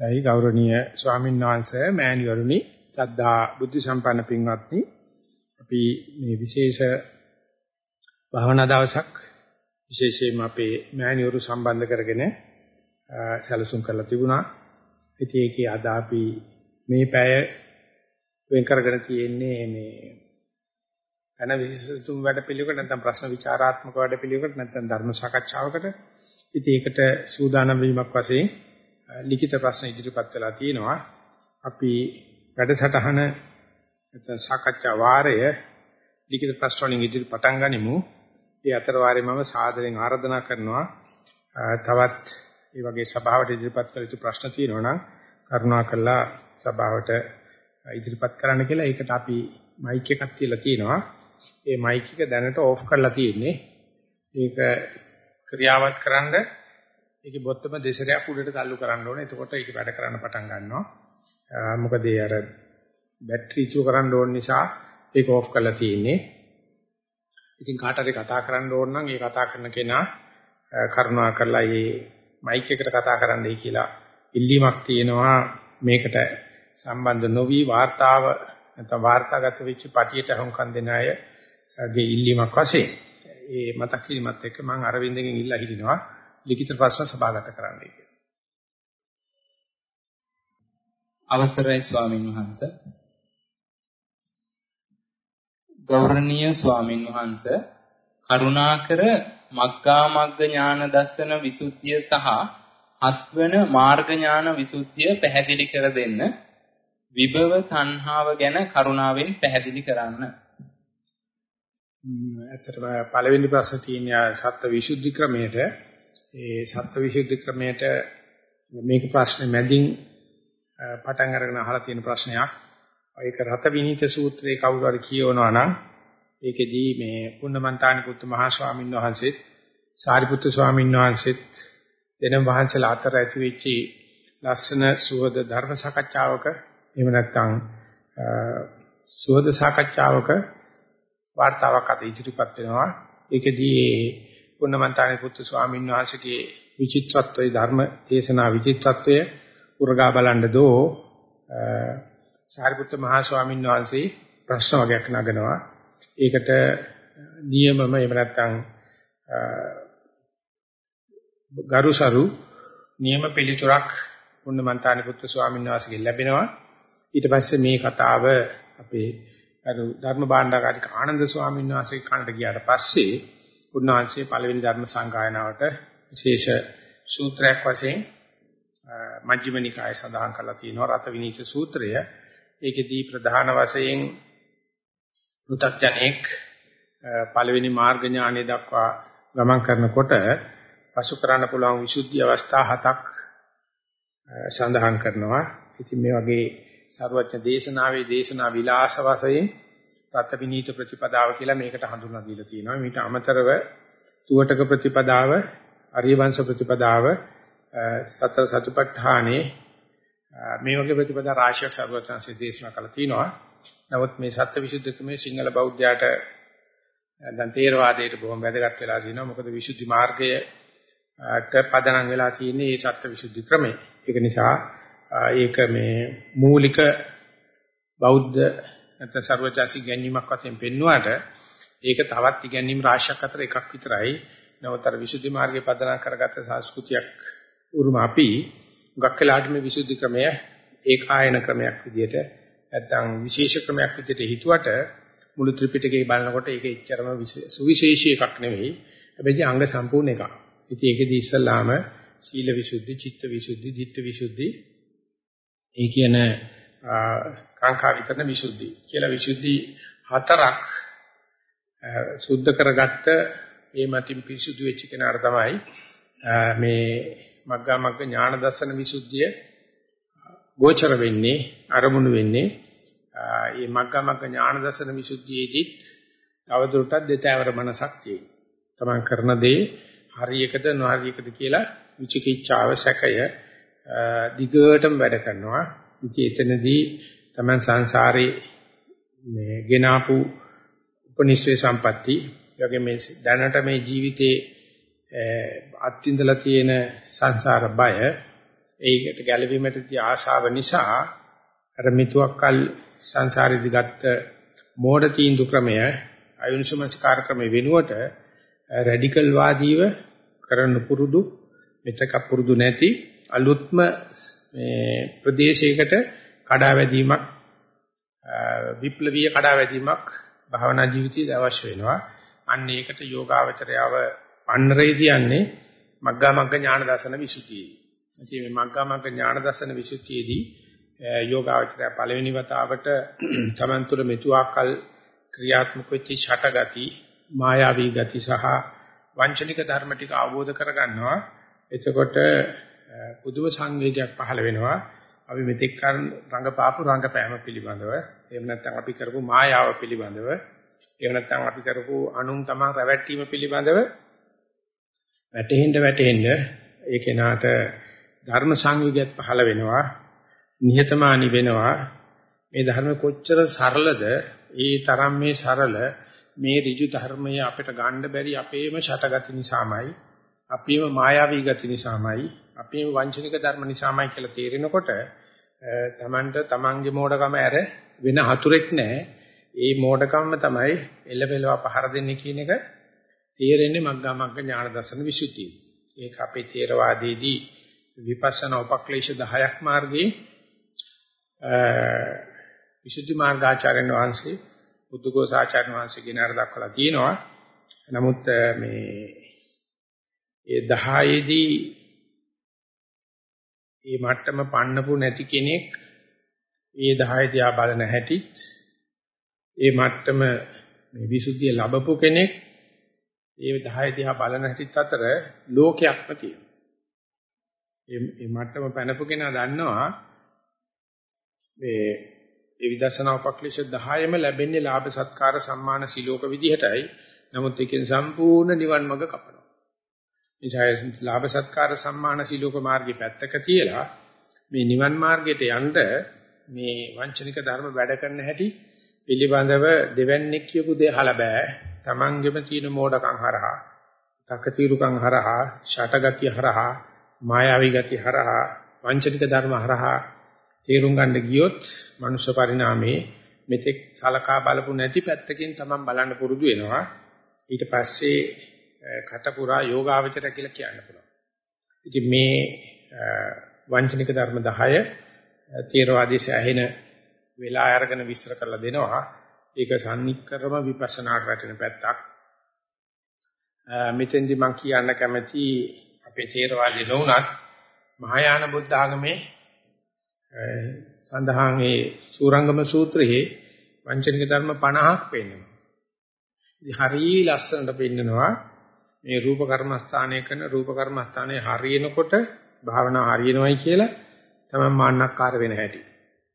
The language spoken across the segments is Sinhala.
ඒ ගෞරවනීය ස්වාමීන් වහන්සේ මෑණිවරුනි සද්ධා බුද්ධ සම්පන්න පින්වත්නි අපි මේ විශේෂ භාවනා දවසක් විශේෂයෙන්ම අපේ මෑණිවරු සම්බන්ධ කරගෙන සැලසුම් කරලා තිබුණා. ඉතින් ඒකේ අද අපි මේ පැය වෙන් කරගෙන තියෙන්නේ මේ අන විශේෂතුම් වැඩ පිළිවෙලකට නැත්නම් ප්‍රශ්න විචාරාත්මක වැඩ පිළිවෙලකට නැත්නම් ධර්ම සාකච්ඡාවකට. ඉතින් ඒකට සූදානම් වීමක් වශයෙන් ලිඛිත ප්‍රශ්න ඉදිරිපත් වෙලා තියෙනවා. අපි වැඩසටහන නැත්නම් සාකච්ඡා වාරය ලිඛිත ප්‍රශ්න වලින් ඉදිරි පටන් ගනිමු. ඒ අතර වාරේ මම සාදරයෙන් ආරාධනා කරනවා තවත් මේ වගේ සභාවට ඉදිරිපත් කළ යුතු ප්‍රශ්න තියෙනවා නම් කරුණාකරලා සභාවට ඉදිරිපත් කරන්න කියලා. ඒකට අපි මයික් එකක් තියලා තියෙනවා. ඒ මයික් එක දැනට ඕෆ් කරලා තියෙන්නේ. ඒක ක්‍රියාවත් කරන්න ඒකේ බොත්තම දෙසරයක් උඩට තල්ලු කරන්න ඕනේ. එතකොට ඒක වැඩ කරන්න පටන් ගන්නවා. මොකද ඒ අර බැටරි චූ කරන්න ඕන නිසා ඒක ඕෆ් කරලා තියෙන්නේ. ඉතින් කාට හරි කතා කරන්න ඕන නම් ඒ කතා කරන කෙනා කරුණා කරලා මේ මයික් එකට කතා කරන්නයි කියලා ඉල්ලීමක් තියෙනවා මේකට සම්බන්ධ නොවි වාර්තාව නැත්නම් වාර්තාගත වෙච්ච පටියට හුම්කම් දෙන අයගේ ඉල්ලීමක් වශයෙන් ඒ මතක් කිරීමත් එක්ක මම අරවින්දගෙන් ඉල්ලා හිටිනවා ලිඛිත ප්‍රශ්න සභාගත කරන්නයි කියලා. අවසරයි ස්වාමින් වහන්සේ. ගෞරවනීය ස්වාමින් වහන්සේ කරුණාකර මග්ගා මග්ග ඥාන දර්ශන විසුද්ධිය සහ හත්වන මාර්ග ඥාන විසුද්ධිය පැහැදිලි කර දෙන්න. විභව තණ්හාව ගැන කරුණාවෙන් පැහැදිලි කරන්න. ඇත්තටම පළවෙනි ප්‍රශ්නේ තියෙන සත්‍ය විසුද්ධි ක්‍රමයට ඒ සත්‍යවිසුද්ධි ක්‍රමයට මේක ප්‍රශ්නේ මැදින් පටන් අරගෙන අහලා තියෙන ප්‍රශ්නයක්. ඒක රත විනීත සූත්‍රයේ කවුරු හරි කියවනවා නම් ඒකෙදී මේ කුණමන්තානි පුත් මහ ස්වාමීන් වහන්සේත් සාරිපුත්තු ස්වාමීන් වහන්සේත් දෙනම් වහන්සේලා අතර ඇති වෙච්ච ලස්සන සුවද ධර්ම සාකච්ඡාවක එහෙම නැත්නම් සුවද සාකච්ඡාවක වார்த்தාවක් අද ඉදිරිපත් වෙනවා. ඒකෙදී පුන්නමන්තානි පුත්තු ස්වාමීන් වහන්සේගේ විචිත්‍රත්වයේ ධර්ම දේශනා විචිත්‍රත්වය උරගා බලන්න දෝ සාරිපුත්ත මහා ස්වාමීන් වහන්සේ ප්‍රශ්න වගේක් නගනවා. ඒකට නියමම එහෙම නැත්නම් ගරුසරු නියම පිළිතුරක් පුන්නමන්තානි පුත්තු ස්වාමීන් වහන්සේගෙන් ලැබෙනවා. ඊට පස්සේ මේ කතාව අපේ අර ධර්ම භාණ්ඩාකාරික ආනන්ද ස්වාමීන් වහන්සේ කනට ගියාට පස්සේ උන්වහන්සේ පළවෙනි ධර්ම සංගායනාවට විශේෂ සූත්‍රයක් වශයෙන් මජ්ක්‍ධිම නිකාය සඳහන් කරලා තියෙනවා රත විනීත සූත්‍රය. ඒකෙදී ප්‍රධාන වශයෙන් පෘථග්ජනෙක් පළවෙනි මාර්ග ඥානෙ දක්වා ගමන් කරනකොට පසු කරන්න පුළුවන් විසුද්ධි අවස්ථා හතක් සඳහන් කරනවා. ඉතින් මේ වගේ සර්වඥ දේශනාවේ දේශනා විලාස වශයෙන් රත විනීත ප්‍රතිපදාව කියලා මේකට හඳුන්වා දීලා තියෙනවා. මීට අමතරව තුවටක ප්‍රතිපදාව, අරිය වංශ ප්‍රතිපදාව, සතර සතිපට්ඨානේ මේ වගේ ප්‍රතිපදා රාශියක් සර්වඥාන්සේ දේශනා කළා තියෙනවා. නමුත් මේ සත්‍යවිසුද්ධිකමේ සිංහල බෞද්ධයාට දැන් තේරවාදයට බොහොම වැදගත් වෙලා තියෙනවා. මොකද විසුද්ධි මාර්ගයට පදනම් වෙලා තියෙන්නේ මේ සත්‍යවිසුද්ධි ක්‍රමය. ඒක නිසා ඒක මේ මූලික බෞද්ධ නැත්නම් ਸਰවචාසි ගැනීමක් වශයෙන් පෙන්වුවාට ඒක තවත් ඉගැන්වීම් රාශියක් අතර එකක් විතරයි. නවතර විසුද්ධි මාර්ගයේ පදනම් කරගත්ත සංස්කෘතියක් උරුම අපි ගක් වෙලාට මේ විසුද්ධි ක්‍රමය ඒකායන ක්‍රමයක් විදිහට නැත්නම් විශේෂ ක්‍රමයක් විදිහට හිතුවට මුළු ත්‍රිපිටකේ බලනකොට ඒක එච්චරම සුවිශේෂී එකක් නෙවෙයි. හැබැයි අංග සම්පූර්ණ එකක්. ඉතින් ඒකෙදි ඉස්සල්ලාම සීල විසුද්ධි, චිත්ත විසුද්ධි, ධිට්ඨ විසුද්ධි ඒ කියන කාංකා විතරන විසුද්ධි කියලා විසුද්ධි හතරක් සුද්ධ කරගත්ත මේ මතින් පිරිසුදු වෙච්ච කෙනාට තමයි මේ මග්ගා මග්ග ඥාන දර්ශන විසුද්ධිය ගෝචර වෙන්නේ අරමුණු වෙන්නේ මේ මග්ගා මග්ග ඥාන දර්ශන විසුද්ධියේදී තවදුරටත් දෙතෑවර මනසක් තියෙනවා. තමන් කරන දේ හරියකද නොහරියකද කියලා විචිකිච්ඡාව සැකය දිගටම වැඩ කරනවා. ඉතින් එතනදී තමන් සංසාරේ මේ ගෙනාපු උපනිශ්‍රේ සම්පatti යගේ මේ දැනට මේ ජීවිතේ අත්විඳලා තියෙන සංසාර බය ඒකට ගැළවීමටදී ආශාව නිසා අර මිතුවක්කල් සංසාරෙදි ගත්ත මෝඩ තීන්දුව ක්‍රමය අයුනිසමස්කාර ක්‍රමය වෙනුවට රැඩිකල් වාදීව කරන්න පුරුදු මෙතක පුරුදු නැති අලුත්ම මේ ප්‍රදේශයකට කඩාවැදීමක් විප්ලවීය කඩාවැදීමක් භාවනා ජීවිතයේ අවශ්‍ය වෙනවා. අන්න ඒකට යෝගාවචරයව පන්නරේ කියන්නේ මග්ගා මග්ග ඥාන දර්ශන විසුද්ධියයි. ඉතින් මේ මග්ගා මග්ග ඥාන දර්ශන විසුද්ධියේදී යෝගාවචරය පළවෙනි වතාවට තමන් තුළ මෙතුආකල් ක්‍රියාත්මක වෙච්ච ෂටගති මායාවී ගති සහ වංචනික ධර්ම ටික අවබෝධ කරගන්නවා. එතකොට පුදුම සංවේගයක් පහළ වෙනවා. අපි මෙතෙක් කර රංගපාපු රංගපෑම පිළිබඳව එහෙම නැත්නම් අපි කරපු මායාව පිළිබඳව එහෙම නැත්නම් අපි කරපු අනුන් තමන් රැවැට්ටීම පිළිබඳව වැටෙන්න වැටෙන්න ඒ කෙනාට ධර්ම සංවිගයත් පහළ වෙනවා නිහතමානී වෙනවා. මේ ධර්ම කොච්චර සරලද ඒ තරම් මේ සරල මේ ඍජු ධර්මය අපිට ගන්න බැරි අපේම ෂටගති නිසාමයි අපේම මායාවී ගති නිසාමයි අපේම වංචනික ධර්ම නිසාමයි කියලා තේරෙනකොට තමන්ට තමන්ගේ මෝඩකම ඇර වෙන හතුරෙක් නැහැ. ඒ මෝඩකම තමයි එළබෙලව පහර දෙන්නේ කියන එක තේරෙන්නේ මග්ගා මග්ග ඥාන දර්ශන විසුද්ධිය. ඒක අපේ තේරවාදයේදී විපස්සනා උපක්ලේශ 10ක් මාර්ගයේ විසුද්ධි මාර්ගාචාර්යන් වහන්සේ බුද්ධඝෝසාචාර්යන් වහන්සේ ගිනාර දක්වලා තියෙනවා. නමුත් මේ ඒ 10 දී ඒ මට්ටම පන්නපු නැති කෙනෙක් ඒ 10 දිහා බලන හැටිත් ඒ මට්ටම මේ විසුද්ධිය ලැබපු කෙනෙක් ඒ 10 දිහා බලන හැටිත් අතර ලෝකයක්ම තියෙනවා. මේ මට්ටම පැනපු කෙනා දන්නවා මේ ඒ විදර්ශනා උපක්ලේශ 10ම ලැබෙන්නේ ලාභ සත්කාර සම්මාන සිලෝක විදිහටයි. නමුත් ඒකෙන් සම්පූර්ණ නිවන් මඟ කපනවා. නිසා ලාභ සත්කාර සම්මාන සිලෝක මාර්ගේ පැත්තක තියලා මේ නිවන් මාර්ගයට යන්න මේ වංචනික ධර්ම වැඩ කරන හැටි පිළිබඳව දෙවන්නේක් කියපු දේ අහලා බෑ. Tamanගෙම තියෙන මෝඩකම් හරහා, තකතිරුකම් හරහා, ෂටගතිය හරහා, මායාවී ගතිය හරහා, වංචනික ධර්ම හරහා තේරුම් ගන්න ගියොත් මනුෂ්‍ය පරිණාමයේ මෙතෙක් සලකා බලපු නැති පැත්තකින් Taman බලන්න පුරුදු වෙනවා. ඊට පස්සේ කටපුරා යෝගාවචර කියලා කියන්න පුළුවන්. ඉතින් මේ වංචනික ධර්ම 10 තේරවාදයේ ඇහෙන වෙලා අරගෙන විස්තර කරලා දෙනවා. ඒක සම්නික්කරම විපස්සනාට වැටෙන පැත්තක්. මෙතෙන්දි මම කියන්න කැමති අපේ තේරවාදී නොඋනත් මහායාන බුද්ධ ආගමේ සඳහන් ඒ සූරංගම සූත්‍රයේ වංචනික ධර්ම 50ක් පෙන්නනවා. ඉතින් හරිය ලස්සනට පෙන්නනවා මේ රූප කර්මස්ථානය කරන රූප කර්මස්ථානයේ හරියනකොට භාවනා හරියනවයි කියලා තමයි මාන්නක්කාර වෙන හැටි.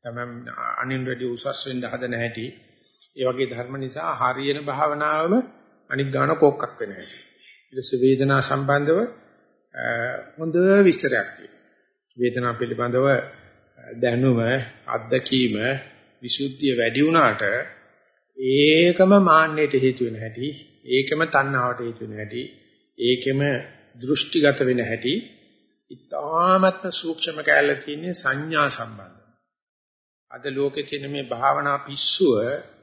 තමයි අනින් වැඩි උසස් වෙන්න හදන හැටි. ඒ වගේ ධර්ම නිසා හරියන භාවනාවම අනික් ගාන කොක්කක් වෙන හැටි. ඊට වේදනා සම්බන්ධව හොඳ විස්තරයක් තියෙනවා. වේදනාව පිළිබඳව දැනුම, අත්දැකීම, විසුද්ධිය වැඩි වුණාට ඒකම මාන්නයට හේතු වෙන හැටි, ඒකම තණ්හාවට හේතු වෙන හැටි, ඒකෙම දෘෂ්ටිගත වෙන හැටි, ඊ타මත්ම සූක්ෂම කැලල තියෙන සංඥා සම්බන්ධ. අද ලෝකේ තියෙන මේ භාවනා පිස්සුව,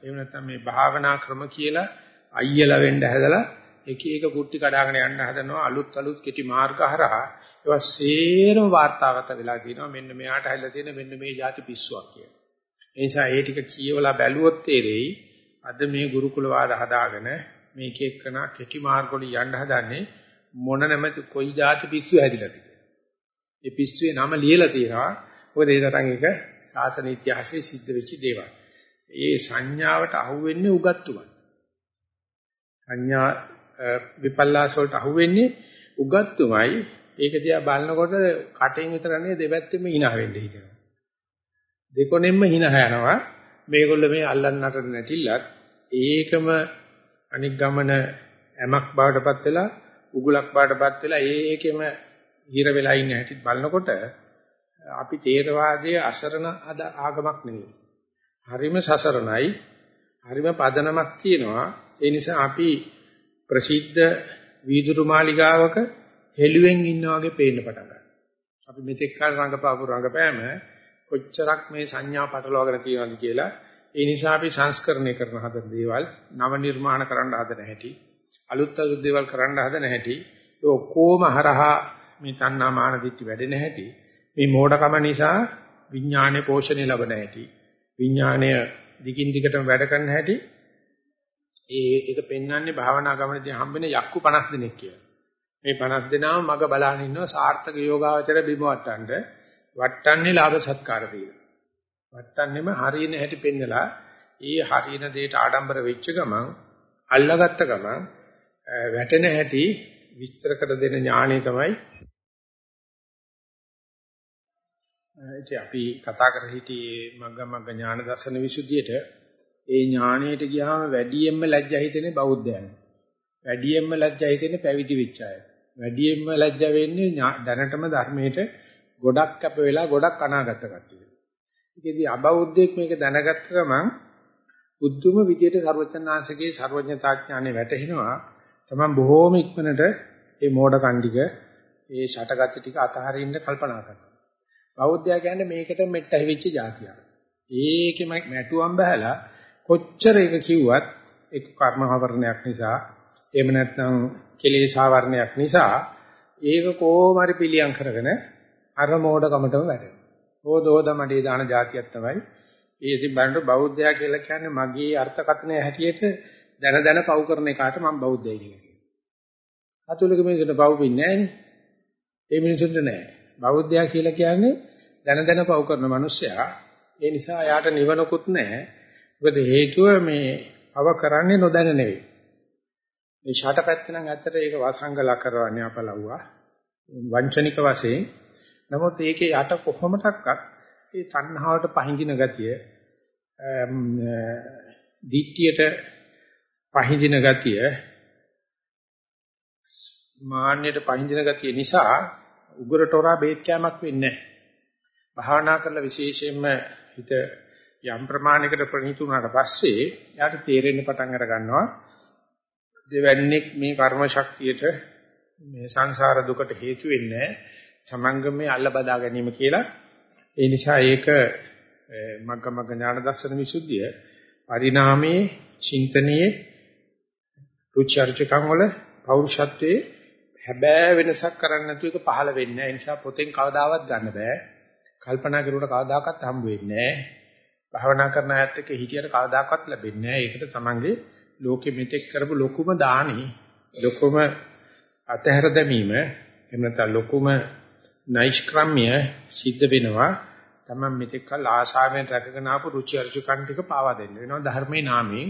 එහෙම නැත්නම් මේ භාවනා ක්‍රම කියලා අයියලා වෙන්න හැදලා එක එක කුට්ටි කඩාගෙන යන්න හදනවා අලුත් අලුත් කෙටි මාර්ග හරහා ඒවා සේරම වාර්තාගත වෙලා තියෙනවා මෙන්න මෙයාට හැදලා තියෙන මෙන්න මේ જાති පිස්සුවක් කියලා. ඒ නිසා ඒ ටික කියවලා බැලුවොත් තේරෙයි අද මේ ගුරුකුල වාද හදාගෙන මේක එක්කන කෙටි මාර්ගවල යන්න හදන්නේ මොන නැමැති කොයි જાති පිස්සු හැදිලාද ඒ පිස්සුවේ නම ලියලා තියෙනවා. මොකද ඒ තරම් එක සාසන ඉතිහාසයේ සිද්ධ වෙච්ච දේවල්. ඒ සංඥාවට අහුවෙන්නේ උගත්තුමයි. සංඥා විපල්ලාස වලට අහුවෙන්නේ උගත්තුමයි. ඒක දිහා බලනකොට කටෙන් විතරනේ දෙපැත්තෙම hina වෙන්න හිතෙනවා. දෙකොණෙන්ම hina යනවා. මේගොල්ල මේ අල්ලන්නට නැතිලත් ඒකම අනික් ගමන ඇමක් බාටපත් වෙලා උගුලක් බාටපත් වෙලා ඒකෙම හිර වෙලා ඉන්න හැටි බලනකොට අපි තේරවාදයේ අසරණ ආගමක් නෙවෙයි. හරිම සසරණයි. හරිම පදනමක් තියෙනවා. ඒ නිසා අපි ප්‍රසිද්ධ වීදුරු මාලිගාවක හෙළුවෙන් ඉන්නා වගේ පේන්න පටන් ගන්නවා. අපි මෙතෙක් කල රංගපාපු රංගපෑම කොච්චරක් මේ සංඥා පටලවාගෙන තියෙනවද කියලා ඒ නිසා අපි සංස්කරණය කරන හදන දේවල් නව නිර්මාණ කරන්න හදන හැටි අලුත් අලුත් දේවල් කරන්න හදන හැටි ඒ ඔක්කොම හරහා මේ තණ්හා මාන දිට්ඨි වැඩෙන හැටි මේ මෝඩකම නිසා විඥානයේ පෝෂණය ලැබෙන හැටි විඥානය දිගින් දිගටම වැඩ කරන හැටි ඒ ඒක පෙන්වන්නේ භාවනා ගමනදී හම්බෙන යක්කු 50 දෙනෙක් කියලා. මේ 50 දෙනාම මග බලාගෙන ඉන්නවා සාර්ථක යෝගාවචර බිම වට්ටන්න. වට්ටන්නේ ලාභ සත්කාර දීලා. වට්ටන්නෙම හරියන හැටි පෙන්නලා ඒ හරියන දෙයට ආඩම්බර වෙච්ච ගමන් අල්ලගත්ත ගමන් වැටෙන හැටි විස්තර කර දෙන ඥාණය තමයි ඉතින් අපි කතා කර හිටියේ මග්ගමග්ග ඥාන දර්ශන විසුද්ධියට ඒ ඥාණයට ගියාම වැඩියෙන්ම ලැජ්ජා හිතෙන්නේ බෞද්ධයන්. වැඩියෙන්ම ලැජ්ජා හිතෙන්නේ පැවිදි වෙච්ච අය. වැඩියෙන්ම ලැජ්ජා වෙන්නේ දැනටම ධර්මයට ගොඩක් කැප වෙලා ගොඩක් අනාගත කට්ටිය. ඒකෙදි අබෞද්ධයෙක් මේක දැනගත්ත ගමන් බුද්ධුම විදියට ਸਰවඥාන්සේගේ ਸਰවඥතා ඥානෙ වැටහෙනවා. තමන් බොහෝම ඉක්මනට මේ මෝඩ කණ්ඩික මේ ෂටගති ටික අතහරින්න කල්පනා කරනවා. බෞද්ධයා කියන්නේ මේකට මෙට්ට හිවිච්ච જાතියක්. ඒකෙම මැටුවම් බහලා කොච්චර එක කිව්වත් ඒක කර්ම ආවරණයක් නිසා එහෙම නැත්නම් කෙලෙස් ආවරණයක් නිසා ඒක කොහොම හරි පිළියම් කරගෙන අර මෝඩකමටම වැටෙනවා. හොදෝද මඩේ දාන જાතියක් තමයි. ඒසින් බලනකොට බෞද්ධයා කියලා කියන්නේ මගේ අර්ථකථනය හැටියට දැන දැන පව් කරන එකට මම බෞද්ධයි කියලා කියනවා. අතුලක මේකට පව් පින්නේ නැහැ ඒ මිනිසුන්ට නැහැ. බෞද්ධයා කියලා කියන්නේ දැන දැන පව් කරන මිනිස්සයා. ඒ නිසා යාට නිවනකුත් නැහැ. මොකද හේතුව මේ පව කරන්නේ නොදැන නෙවෙයි. මේ ෂටපැත්ත නම් ඇත්තට ඒක වසංගල කරවන්නේ අපලව්වා. වංචනික වශයෙන්. නමුත් ඒකේ යට කොහොමඩක්වත් ඒ තණ්හාවට පහඳින ගතිය දිට්ඨියට පහඳින ගතිය මාන්නයට පහඳින ගතිය නිසා උගරටෝරා බේත් කැමක් වෙන්නේ නැහැ. භාවනා කරලා විශේෂයෙන්ම හිත යම් ප්‍රමාණයකට ප්‍රණීත වුණාට පස්සේ යාට තේරෙන්න පටන් අර ගන්නවා දෙවන්නේ මේ කර්ම ශක්තියට මේ සංසාර දුකට හේතු වෙන්නේ තමංගමේ අල්ල බදා ගැනීම කියලා ඒ නිසා ඒක මග්ගමග්ග ඥාන දර්ශන විසුද්ධිය පරිණාමයේ චින්තනයේ රුචි අරුචිකම් වල පෞරුෂත්වයේ හැබෑ වෙනසක් කරන්න නැතුව ඒක පහළ වෙන්නේ නැහැ. ඒ නිසා පොතෙන් කවදාවත් ගන්න බෑ. කල්පනා කරුවට කවදාකවත් හම්බ වෙන්නේ නැහැ. භාවනා කරන අයත් එක්ක හිටියට කවදාකවත් ලැබෙන්නේ නැහැ. ඒකට තමන්ගේ ලෝකෙ මෙතෙක් කරපු ලොකුම දානි, ලොකුම අතහැර දැමීම, එහෙම නැත්නම් ලොකුම නෛෂ්ක්‍රම්‍ය සිද්ධ වෙනවා. තමන් මෙතෙක් කල් ආශාවෙන් රැකගෙන ආපු රුචි අරුචිකම් ටික පාවා දෙන්න වෙනවා ධර්මයේ නාමයෙන්.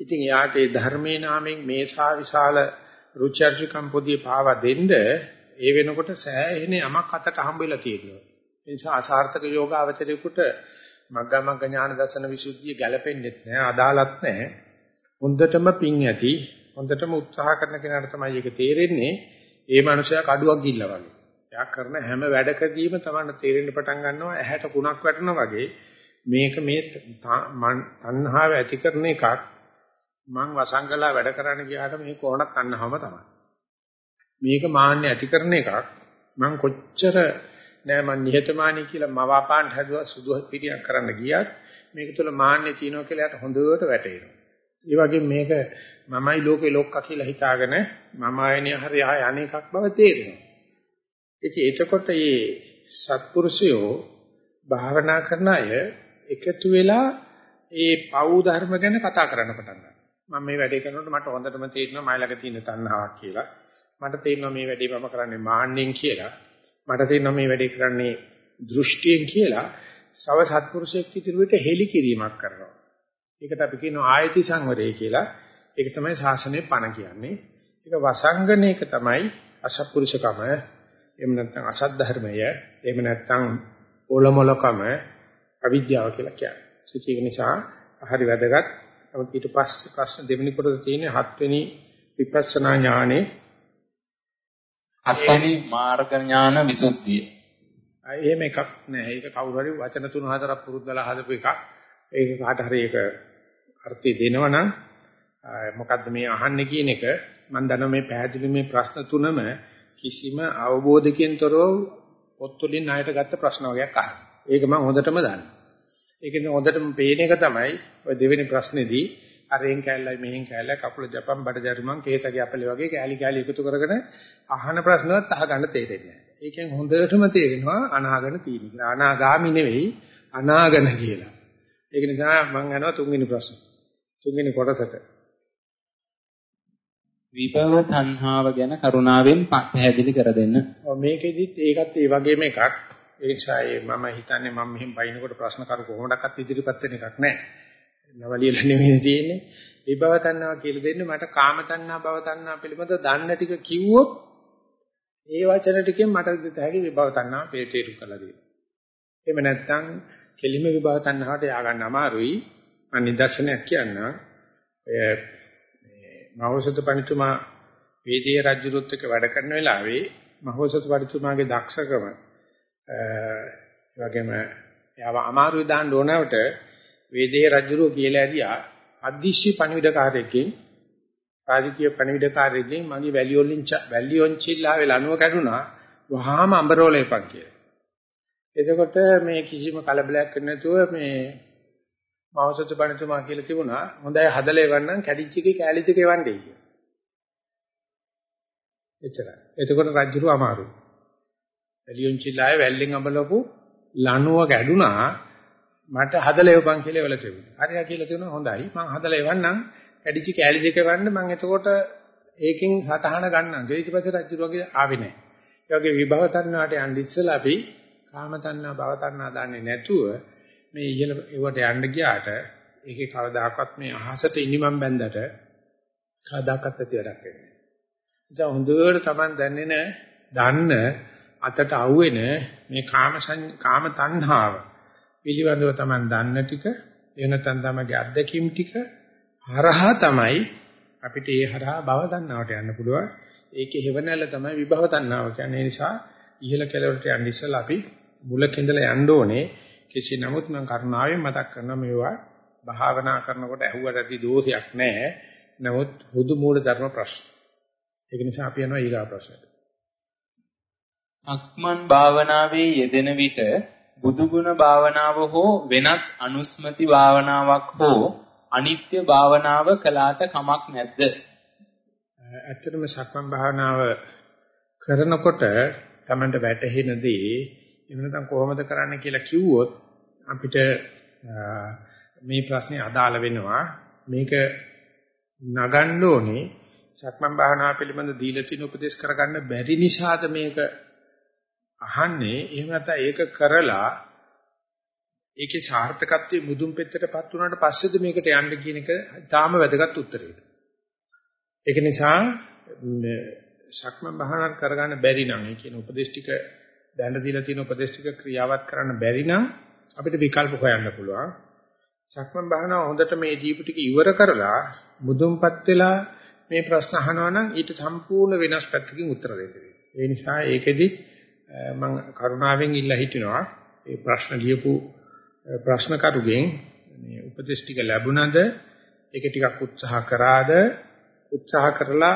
ඉතින් යාට ඒ ධර්මයේ නාමයෙන් මේසා විශාල රුචි අරුචිකම් පොදිය පාවා දෙන්න ඒ වෙනකොට සෑහෙන යමක් අතට හම්බෙලා තියෙනවා. ඒ නිසා අසාර්ථක යෝගාවචරයෙකුට මග්ගමග්ග ඥාන දර්ශන විසුද්ධිය ගැලපෙන්නේත් නැහැ, අදාළත් නැහැ. හොඳටම පිං ඇති, හොඳටම උත්සාහ කරන කෙනාට තමයි ඒක තේරෙන්නේ. ඒ මනුස්සයා කඩුවක් ගිල්ලා වගේ. එයා කරන හැම වැඩකදීම තමයි තේරෙන්න පටන් ගන්නවා ඇහැට කුණක් වැටෙනා වගේ. මේක මේ තණ්හාව ඇති කරන එකක් මං වසංගලා වැඩ කරන්න ගියාට මේ කොහොමද තණ්හාවම තමයි. මේක මාන්නේ ඇති කරන එකක් මං කොච්චර නෑ මං නිහතමානී කියලා මවාපාන්න හැදුවා සුදු පිටියක් කරන්න ගියත් මේක තුළ මාන්නේ තියෙනවා කියලා යට හොඳට වැටහෙනවා. ඒ වගේ මේක මමයි ලෝකේ ලොක්කා කියලා හිතාගෙන මම ආයනිය හරි ආය අනේකක් බව තේරෙනවා. ඉතින් එතකොට මේ සත්පුරුෂයෝ භාවනා කරන අය එකතු වෙලා ඒ පව් ධර්ම ගැන කතා කරන්න පටන් ගන්නවා. මම මේ වැඩේ කරනකොට මට හොඳටම තේරෙනවා මයි ළඟ තියෙන තණ්හාවක් කියලා. මට තේරෙනවා මේ වැඩේ මම කරන්නේ මාන්නෙන් කියලා. මට තේරෙනවා මේ වැඩේ කරන්නේ දෘෂ්ටියෙන් කියලා. සව සත්පුරුෂයෙක් ඉදිරියට හෙලි කිරීමක් කරනවා. ඒකට අපි කියනවා ආයති සංවරය කියලා. ඒක තමයි ශාසනයේ පණ කියන්නේ. ඒක වසංගනේක තමයි අසත්පුරුෂකම එහෙම නැත්නම් අසත් ධර්මය එහෙම නැත්නම් ඕලොමලකම අවිද්‍යාව කියලා කියන්නේ. ඒක නිසා හරි වැදගත්. නමුත් ඊට පස්සේ ප්‍රශ්න දෙවෙනි කොටස තියෙන්නේ හත්වෙනි විපස්සනා ඥානේ හත්වෙනි මාර්ග ඥාන විසුද්ධිය. එහෙම එකක් නෑ. ඒක කවුරු හරි වචන තුන හතරක් පුරුද්දලා හදපු එකක්. ඒක කාට හරි ඒක අර්ථය දෙනවනම් මොකද්ද මේ අහන්නේ කියන එක මම දන්නවා මේ පැහැදිලි මේ ප්‍රශ්න තුනම කිසිම අවබෝධකින් තොරව පොත් වලින් ණයට ගත්ත ප්‍රශ්න වගේක් අහනවා. ඒක මම හොඳටම දන්නවා. ඒකෙන් හොඳටම පේන එක තමයි ඔය දෙවෙනි ප්‍රශ්නේදී අරෙන් කැල්ලයි මෙහෙන් කැල්ලයි කකුල ජපම් බඩ ජරුමන් කේතගේ අපලේ වගේ කෑලි කෑලි එකතු කරගෙන අහන ප්‍රශ්නවත් අහගන්න තේරෙන්නේ නැහැ. ඒකෙන් හොඳටම තේරෙනවා අනාගන තියෙන කියලා. අනාගාමි නෙවෙයි අනාගන කියලා. ඒක නිසා මම යනවා තුන්වෙනි ප්‍රශ්න. තුන්වෙනි කොටසට. විභව තණ්හාව ගැන කරුණාවෙන් පැහැදිලි කර දෙන්න. ඔව් මේකෙදිත් ඒකත් ඒ වගේම එකක්. ඒ නිසා මම හිතන්නේ මම මෙහෙම බයිනකොට ප්‍රශ්න කරු කොහොමඩක්වත් ඉදිරිපත් වෙන එකක් නැහැ. නවලියල නෙමෙයි තියෙන්නේ. විභව තණ්හාව කියලා දෙන්නේ මට කාම තණ්හා භව තණ්හා පිළිබඳ දන්න ටික කිව්වොත් ඒ වචන ටිකෙන් මට දෙත හැකි විභව තණ්හාව පේතේරු කළා දෙනවා. එහෙම නැත්නම් කෙලිම විභව තණ්හාවට ය아가න්න අමාරුයි. මම නිදර්ශනයක් කියන්නම්. ඔය මහෞෂධ පඬිතුමා වේදීය රජුරුත් එක්ක වැඩ කරන වෙලාවේ මහෞෂධ පඬිතුමාගේ දක්ෂකම ඒ වගේම යාව අමාරුයි දාන්න ඕනවට වේදීය රජුරුව කියලා ඇදියා අදිශි පණිවිඩකාරයෙක්ගෙන් රාජකීය පණිවිඩකාරයෙක්ගෙන් මගේ වැලියොලින් වැලියොන් චිල්ලාවේ ලනුව කැඩුනා වහාම අඹරෝලේපන් කියලා. එතකොට මේ කිසිම කලබලයක් නැතුව මේ මවසතු බණතුමා කියලා තිබුණා හොඳයි හදලා එවන්නම් කැඩිච්ච එකේ කැලි ටික එවන්නේ කියලා. එච්චරයි. එතකොට රජුරු අමාරුයි. එලියොන් චිල්ලායේ වැල්ලෙන් අඹලපු ලණුව ගැඩුනා මට හදලා එවපන් කියලා එවල තිබුණා. හරියා කියලා තිබුණා හොඳයි මං හදලා එවන්නම් කැඩිච්ච කැලි දෙක එවන්න මං එතකොට ඒකෙන් සටහන ගන්නම්. ඊට පස්සේ රජුරුවගේ ආවේ නැහැ. ඒ වගේ විභව තණ්හාට යන්න ඉස්සෙල්ලා අපි කාම තණ්හා භව තණ්හා දන්නේ නැතුව මේ ඉහළ ඒවට යන්න ගියාට ඒකේ කවදාකවත් මේ අහසට ඉනිමම් බැන්දට කවදාකවත් ඇති වැඩක් වෙන්නේ නැහැ. ඒ හොඳට Taman දන්නේ නැ දන්න අතට අහුවෙන මේ කාම කාම තණ්හාව පිළිබඳව Taman දන්න ටික එනතන් තමගේ අත්දැකීම් ටික හරහා තමයි අපිට ඒ හරහා භව තණ්හාවට යන්න පුළුවන්. ඒකේ හේවණල තමයි විභව තණ්හාව කියන්නේ. ඒ නිසා ඉහළ කෙළවරට යන්න ඉස්සලා අපි මුලක ඉඳලා යන්න ඕනේ. කෙසේ නමුත් මම කරුණාවෙන් මතක් කරනවා මේවා භාවනා කරනකොට ඇහුවට ඇති දෝෂයක් නැහැ. නමුත් හුදු මූල ධර්ම ප්‍රශ්න. ඒක නිසා අපි යනවා ඊගා ප්‍රශ්නට. සක්මන් භාවනාවේ යෙදෙන විට බුදුගුණ භාවනාව හෝ වෙනත් අනුස්මති භාවනාවක් හෝ අනිත්‍ය භාවනාව කළාට කමක් නැද්ද? ඇත්තටම සක්මන් භාවනාව කරනකොට Tamanට වැටහෙන දේ එහෙම නැත්නම් කොහොමද කරන්න කියලා කිව්වොත් අපිට මේ ප්‍රශ්නේ අදාළ වෙනවා. මේක නගන්න ඕනේ. සක්මන් භාවනා පිළිබඳ දීලා තියෙන උපදේශ කරගන්න බැරි නිසාද මේක අහන්නේ? එහෙම නැත්නම් ඒක කරලා ඒකේ සාර්ථකත්වයේ මුදුන් පෙත්තටපත් වුණාට පස්සේද මේකට යන්න කියන එක තාම වැදගත් උත්තරයක්. ඒක නිසා සක්මන් භාවනා කරගන්න බැරි නම් ඒ කියන උපදේශ ටික දැන දීලා තියෙන උපදේශ ටික ක්‍රියාවත් කරන්න බැරි නම් අපිට විකල්ප හොයන්න පුළුවන්. සක්මන් භාවනාව හොඳට මේ දීපු ටික ඉවර කරලා මුදුන්පත් වෙලා මේ ප්‍රශ්න අහනවා නම් ඊට සම්පූර්ණ වෙනස් පැත්තකින් උත්තර දෙන්න ඒ නිසා ඒකෙදි මම කරුණාවෙන් ඉල්ලා හිටිනවා මේ ප්‍රශ්න ලියපු ප්‍රශ්න කරුගෙන් මේ උපදේශ ටික ලැබුණද ඒක ටිකක් උත්සාහ කරාද උත්සාහ කරලා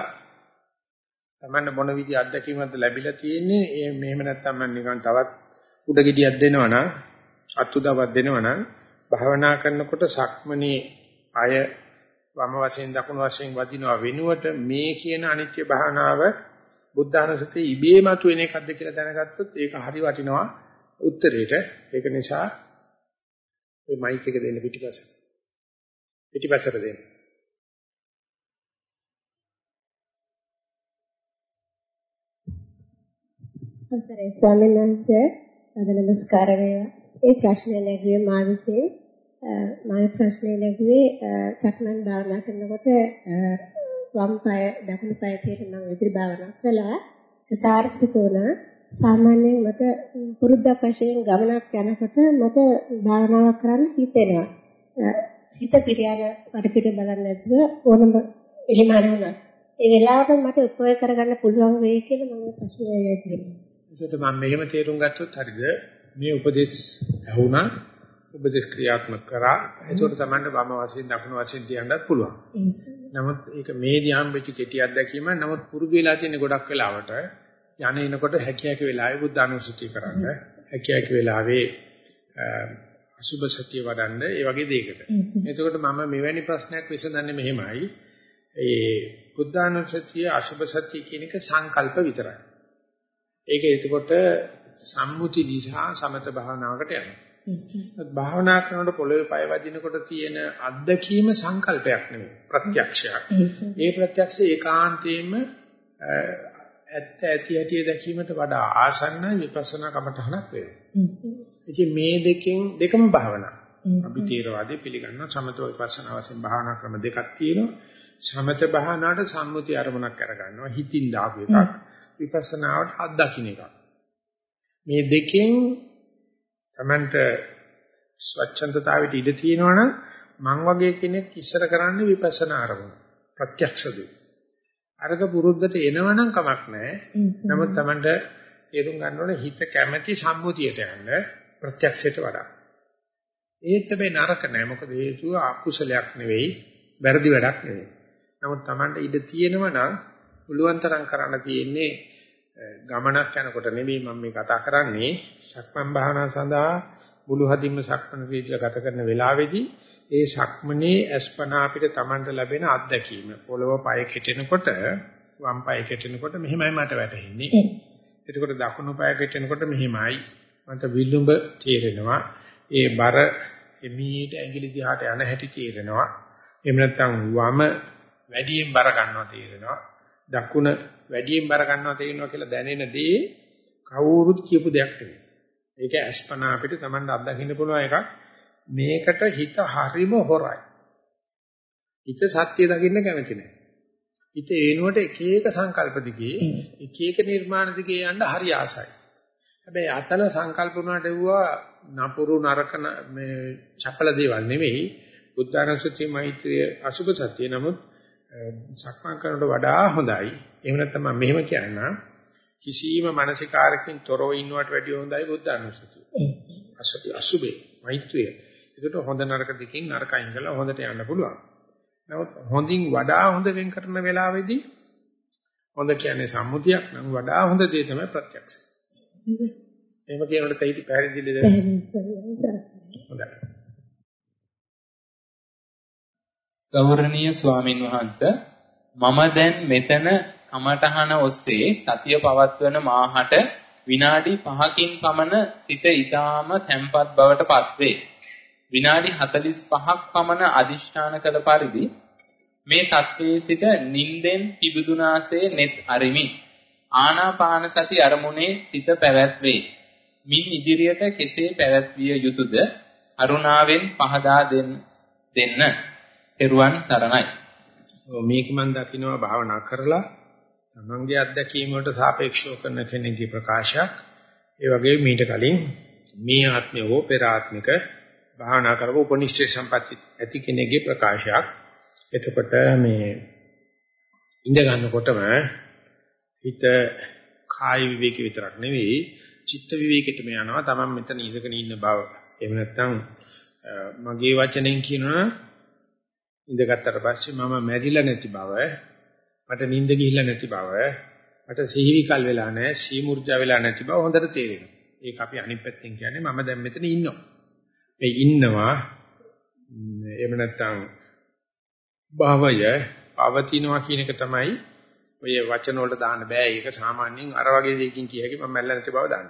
තමන්න මොන විදි අත්දැකීමක්ද ලැබිලා තියෙන්නේ? ඒ මෙහෙම නැත්තම් මම නිකන් තවත් උඩගෙඩියක් දෙනවනම් අත්උදාවක් දෙනවනම් භාවනා කරනකොට සක්මනේ අය වම වශයෙන් දකුණු වශයෙන් වදිනවා වෙනුවට මේ කියන අනිත්‍ය භාවනාව බුද්ධානුසතිය ඉබේම තුන එකක්ද කියලා දැනගත්තොත් ඒක හරි වටිනවා උත්තරේට. ඒක නිසා මේ මයික් එක දෙන්න පිටිපස්ස පිටිපස්සට දෙන්න. අවසරයි ස්වාමීන් වහන්සේ අද නමස්කාර වේවා. ඒ ප්‍රශ්නේ නැගුවේ මා විසින් මම ප්‍රශ්නේ නැගුවේ සක්මන් භාවනා කරනකොට වම් පාය දකුණු පාය කියන මම ඉදිරි භාවනා කළා. සාර්ථක වුණා. සාමාන්‍යයෙන් මට පුරුද්දක් වශයෙන් ගමනක් යනකොට මට භාවනාවක් කරන්න හිතෙනවා. හිත පිරියන වටපිට බලන්නේ නැතුව ඕනම එහෙම වුණා. ඒ වෙලාවට මට උපයෝග කරගන්න පුළුවන් වෙයි කියලා මම ප්‍රශ්නය තියෙනවා. එතකොට මම මෙහෙම තේරුම් ගත්තොත් හරිද මේ උපදේශ ඇහුණා උපදේශ ක්‍රියාත්මක කරා එතකොට තමයි වම වශයෙන් දකුණු වශයෙන් තියන්නත් පුළුවන්. නමුත් ඒක මේ දිහාම් වෙච්ච කෙටි අත්දැකීම නමුත් පුරුදු වෙලා තියෙන ගොඩක් වෙලාවට යන එනකොට හැකියාක වෙලාවේ බුද්ධ අනුසතිය කරන්න හැකියාක වෙලාවේ අසුබ සතිය වඩන්න ඒ වගේ දෙයකට. එතකොට මම මෙවැනි ප්‍රශ්නයක් විසඳන්නේ මෙහෙමයි. ඒ බුද්ධානුසතිය අසුබ සතිය කියන එක සංකල්ප විතරයි. ඒක එතකොට සම්මුති දිශා සමත භාවනාවකට යනවා. භාවනා කරනකොට පොළවේ පය වදිනකොට තියෙන අත්දැකීම සංකල්පයක් නෙමෙයි ප්‍රත්‍යක්ෂයක්. ඒ ප්‍රත්‍යක්ෂය ඒකාන්තයෙන්ම ඇත්ත ඇති ඇති දැකීමට වඩා ආසන්න විපස්සනා කමටහනක් වෙනවා. ඉතින් මේ දෙකෙන් දෙකම භාවනා. අපි තීරවාදී පිළිගන්න සමත විපස්සනා වශයෙන් භාවනා ක්‍රම දෙකක් තියෙනවා. සමත භාවනාවට සම්මුති අරමුණක් අරගන්නවා හිතින් දාපු එකක්. විපස්සනාවට අත්දකින්න එකක්. මේ දෙකෙන් Tamanට ස්වච්ඡන්දතාවයට ඉඩ තියෙනවනම් මං වගේ කෙනෙක් ඉස්සර කරන්නේ විපස්සනා අරමුණ. ප්‍රත්‍යක්ෂ දෙයක්. අරක පුරුද්දට එනවනම් කමක් නැහැ. නමුත් Tamanට තේරුම් ගන්න ඕනේ හිත කැමැති සම්මුතියට යන්න ප්‍රත්‍යක්ෂයට වඩා. ඒත් මේ නරක නෑ. මොකද හේතුව අකුසලයක් නෙවෙයි, වැරදි වැඩක් නෙවෙයි. නමුත් Tamanට ඉඩ තියෙනවනම් පුළුවන් තරම් කරන්න තියෙන්නේ ගමනක් යනකොට නෙවෙයි මම මේ කතා කරන්නේ සක්මන් භාවනාව සඳහා මුළු හදින්ම සක්මන වීදිල ගත කරන වෙලාවේදී ඒ සක්මනේ අස්පනා අපිට Tamanට ලැබෙන අත්දැකීම පොළව පය කෙටෙනකොට වම් පය කෙටෙනකොට මෙහෙමයි මට වැටහෙන්නේ. එතකොට දකුණු පය කෙටෙනකොට මෙහෙමයි මට විලුඹ තේරෙනවා. ඒ බර එමීට ඇඟිලි දිහාට යන හැටි තේරෙනවා. එහෙම නැත්නම් වම වැඩියෙන් බර ගන්නවා තේරෙනවා. දකුණ වැඩියෙන් බර ගන්නවා තේරෙනවා කියලා දැනෙන දේ කවුරුත් කියපු දෙයක් නෙවෙයි. ඒක අස්පනා අපිට Tamanට අත්දකින්න පුළුවන් එකක්. මේකට හිත හරිම හොරයි. හිත සත්‍ය දකින්න කැමති නැහැ. හිත ඒනුවට එක එක සංකල්ප දිගේ එක එක නිර්මාණ දිගේ යන්න හරි ආසයි. හැබැයි අතන සංකල්ප වුණාට එවුවා නපුරු නරක මේ චපල දේවල් නෙවෙයි. බුද්ධානුස්සතිය මෛත්‍රිය අසුබ සත්‍ය නමුත් සක්මන් කරනකොට වඩා හොඳයි. එහෙම නැත්නම් මම මෙහෙම කියන්නම් කිසියම් මානසිකාරකින් තොරව ඉන්නවට වැඩිය හොඳයි බුද්ධානුස්සතිය. අසුබ අසුබේ මෛත්‍රිය. ඒකට හොඳ නරක දෙකෙන් නරක අයින් කරලා හොඳට යන්න පුළුවන්. නමුත් හොඳින් වඩා හොඳ වෙන් කරන වෙලාවේදී හොඳ කියන්නේ සම්මුතියක් නම් වඩා හොඳ දේ තමයි ප්‍රත්‍යක්ෂ. එහෙම කියනකොට තේටි පැහැදිලිද? හොඳයි. ගෞරවනීය ස්වාමින් වහන්සේ මම දැන් මෙතන කමඨහන ඔස්සේ සතිය පවත්වන මාහට විනාඩි 5කින් පමණ සිත ඊටාම තැම්පත් බවට පත්වේ. විනාඩි 45ක් පමණ අදිෂ්ඨාන කළ පරිදි මේ තත්වයේ සිට නිින්දෙන් පිබිදුනාසේ net අරිමි. ආනාපාන සති අරමුණේ සිත පැවැත්වේ. මින් ඉදිරියට කෙසේ පැවැත්විය යුතුද? අරුණාවෙන් පහදා දෙන්න. තෙරුවන් සරණයි. මේක මම දකින්නවා භාවනා කරලා තමන්ගේ අත්දැකීම් වලට සාපේක්ෂව කරන කෙනෙක්ගේ ප්‍රකාශයක්. ඒ වගේ මීට කලින් මේ ආත්මය හෝ පෙර ආත්මික භාවනා කරපු උපනිෂ්ඨ සම්පatti ඇති කෙනෙක්ගේ ප්‍රකාශයක්. එතකොට මේ ඉඳ ගන්නකොටම හිත කාය විවේක විතරක් නෙවෙයි චිත්ත විවේකෙටම යනවා. Taman මෙතන ඉඳගෙන ඉන්න බව. එහෙම නැත්නම් මගේ වචනෙන් කියනවා ඉඳගත්තට පස්සේ මම මැරිලා නැති බව, මට නිින්ද ගිහිල්ලා නැති බව, මට සිහිවිකල් වෙලා නැහැ, සීමුර්ජා වෙලා නැති බව හොඳට තේරෙනවා. ඒක අපි අනිත් පැත්තෙන් කියන්නේ මම දැන් මෙතන ඉන්නවා. මේ ඉන්නවා එහෙම නැත්නම් භවය පවතිනවා කියන එක තමයි ඔය වචන වලට දාන්න බෑ. ඒක සාමාන්‍යයෙන් අර වගේ දෙයකින් කිය හැකි මම මැල්ල නැති බව දාන්න.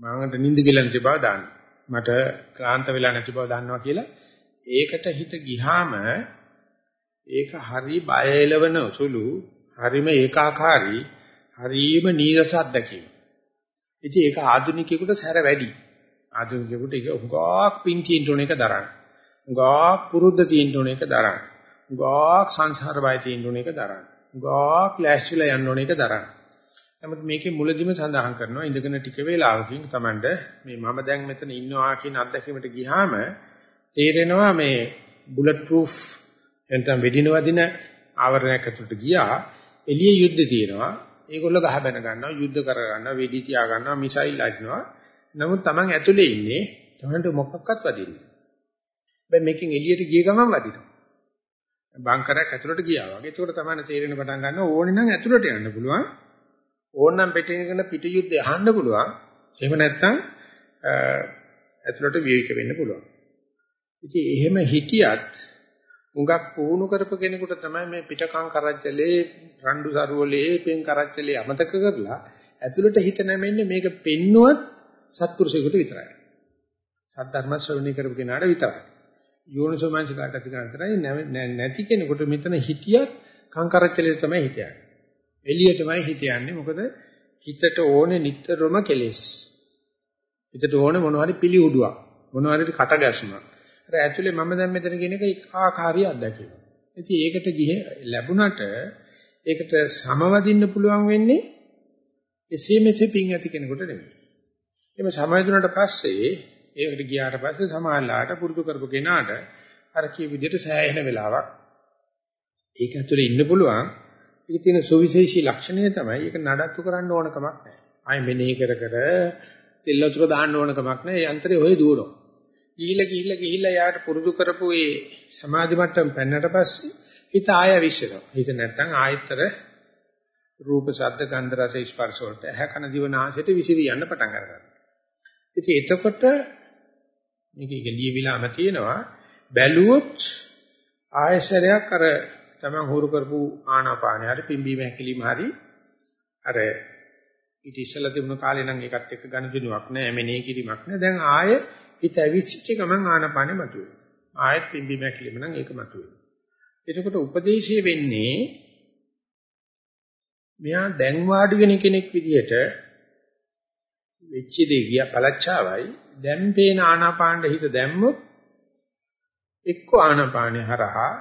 මමකට නිින්ද කියලා නැති බව දාන්න. මට ක්ලාන්ත වෙලා නැති බව දන්නවා කියලා ඒකට හිත ගිහාම ඒක හරි බය එලවන සුළු හරිම ඒකාකාරී හරිම නීරස අත්දැකීම. ඉතින් ඒක ආධුනිකයෙකුට සැර වැඩි. ආධුනිකයෙකුට ඒක උගාක් පිං තියෙන්න ඕන එක දරන්න. උගාක් පුරුද්ද තියෙන්න ඕන එක දරන්න. උගාක් සංසාර බය තියෙන්න ඕන එක දරන්න. උගාක් ලෑස්තිලා යන්න ඕන එක දරන්න. නමුත් මේකේ මුලදිම සඳහන් කරනවා ඉඳගෙන ටික වේලාවකින් Tamand මේ මම දැන් මෙතන ඉන්නවා කියන අත්දැකීමට ගියාම තේරෙනවා මේ බුලට් ප්‍රූෆ් එතන වෙඩිනවදින ආවරණයක් ඇතුළට ගියා. එළිය යුද්ධ තියෙනවා. ඒගොල්ලෝ ගහ බැන ගන්නවා යුද්ධ කර ගන්නවා වෙඩි තියා ගන්නවා මිසයිල් අදිනවා නමුත් Taman ඇතුලේ ඉන්නේ Tamanට මොකක්වත් වදින්නේ බෑ මේකෙන් එළියට ගිය ගමන් වදිනවා. බංකරයක් ඇතුළට ගියා වගේ. ඒකට තමයි තේරෙන පටන් ගන්න ඕනේ නම් ඇතුළට යන්න පුළුවන්. ඕනනම් පිටින් පිට යුද්ධය අහන්න පුළුවන්. එහෙම නැත්නම් ඇතුළට විවේක වෙන්න පුළුවන්. ඉතින් එහෙම හිටියත් උඟක් පුහුණු කරපු කෙනෙකුට තමයි මේ පිටකම් කරච්චලේ රණ්ඩු සරුවලේ පෙන් කරච්චලේ අමතක කරලා ඇතුළට හිත නැමෙන්නේ මේක පෙන්නුවත් සත්පුරුෂයෙකුට විතරයි. සද්ධර්ම ශ්‍රවණය කරපු කෙනාට විතරයි. යෝනිසෝමනසිකාට ඇති කරන තරයි නැති කෙනෙකුට මෙතන හිටියත් කංකරච්චලේ තමයි හිතන්නේ. එළියටමයි හිතන්නේ. මොකද හිතට ඕනේ නිතරම කෙලෙස්. හිතට ඕනේ මොනවා හරි පිළිඋඩුවක්. මොනවා හරි කට ගැස්මක්. අර ඇතුලේ මම දැන් මෙතන කියන එක එකාකාරී අත්දැකීම. ඉතින් ඒකට ගිහ ලැබුණට ඒකට සමවදින්න පුළුවන් වෙන්නේ එසේ මෙසේ පිං ඇති කෙනෙකුට නෙමෙයි. එimhe සමවැදුනට පස්සේ ඒකට ගියාට පස්සේ සමාහලාට පුරුදු කරපු කෙනාට අර කිය විදිහට සෑහෙන වෙලාවක් ඒක ඇතුලේ ඉන්න පුළුවන්. ඒකේ තියෙන සුවිශේෂී ලක්ෂණය තමයි ඒක නඩත්තු කරන්න ඕන කමක් නැහැ. ආයි මෙනෙහි කර කර තෙල් වතුර දාන්න ඕන කමක් නැහැ. ඒ අන්තරේ ඔය දුවනවා. ගිහිල්ලා ගිහිල්ලා ගිහිල්ලා යාට පුරුදු කරපු ඒ සමාධි මට්ටම පෙන්නට පස්සේ හිත ආය විශ්සනවා. හිත නැත්තම් ආයතර රූප ශබ්ද ගන්ධ රස ස්පර්ශ වලට ඇහැ කන දිව නාසයට විසිරී යන්න පටන් ගන්නවා. ඉතින් එතකොට මේක ලියවිලාම තියෙනවා බැලුවොත් ආයශරයක් අර තමන් හුරු කරපු ආනාපානය හරි පිම්බීම හැකිලිම හරි අර ඊට ඉස්සෙල්ලා තිබුණ කාලේ නම් ඒකත් එක්ක ගණදිනුවක් නෑ මෙනෙහි කිරීමක් නෑ දැන් ආය හිත ඇවිස්සිච්ච ගමන් ආනාපානෙ මතුවේ. ආයෙත් පිම්බීම හැකිලිම නම් ඒක මතුවේ. එතකොට උපදේශය වෙන්නේ මෙයා දැන් වාඩි වෙන කෙනෙක් විදිහට වෙච්ච දේ ගියා පළච්චාවයි. දැන් පේන ආනාපානෙ හිත දැම්මොත් එක්ක ආනාපානෙ හරහා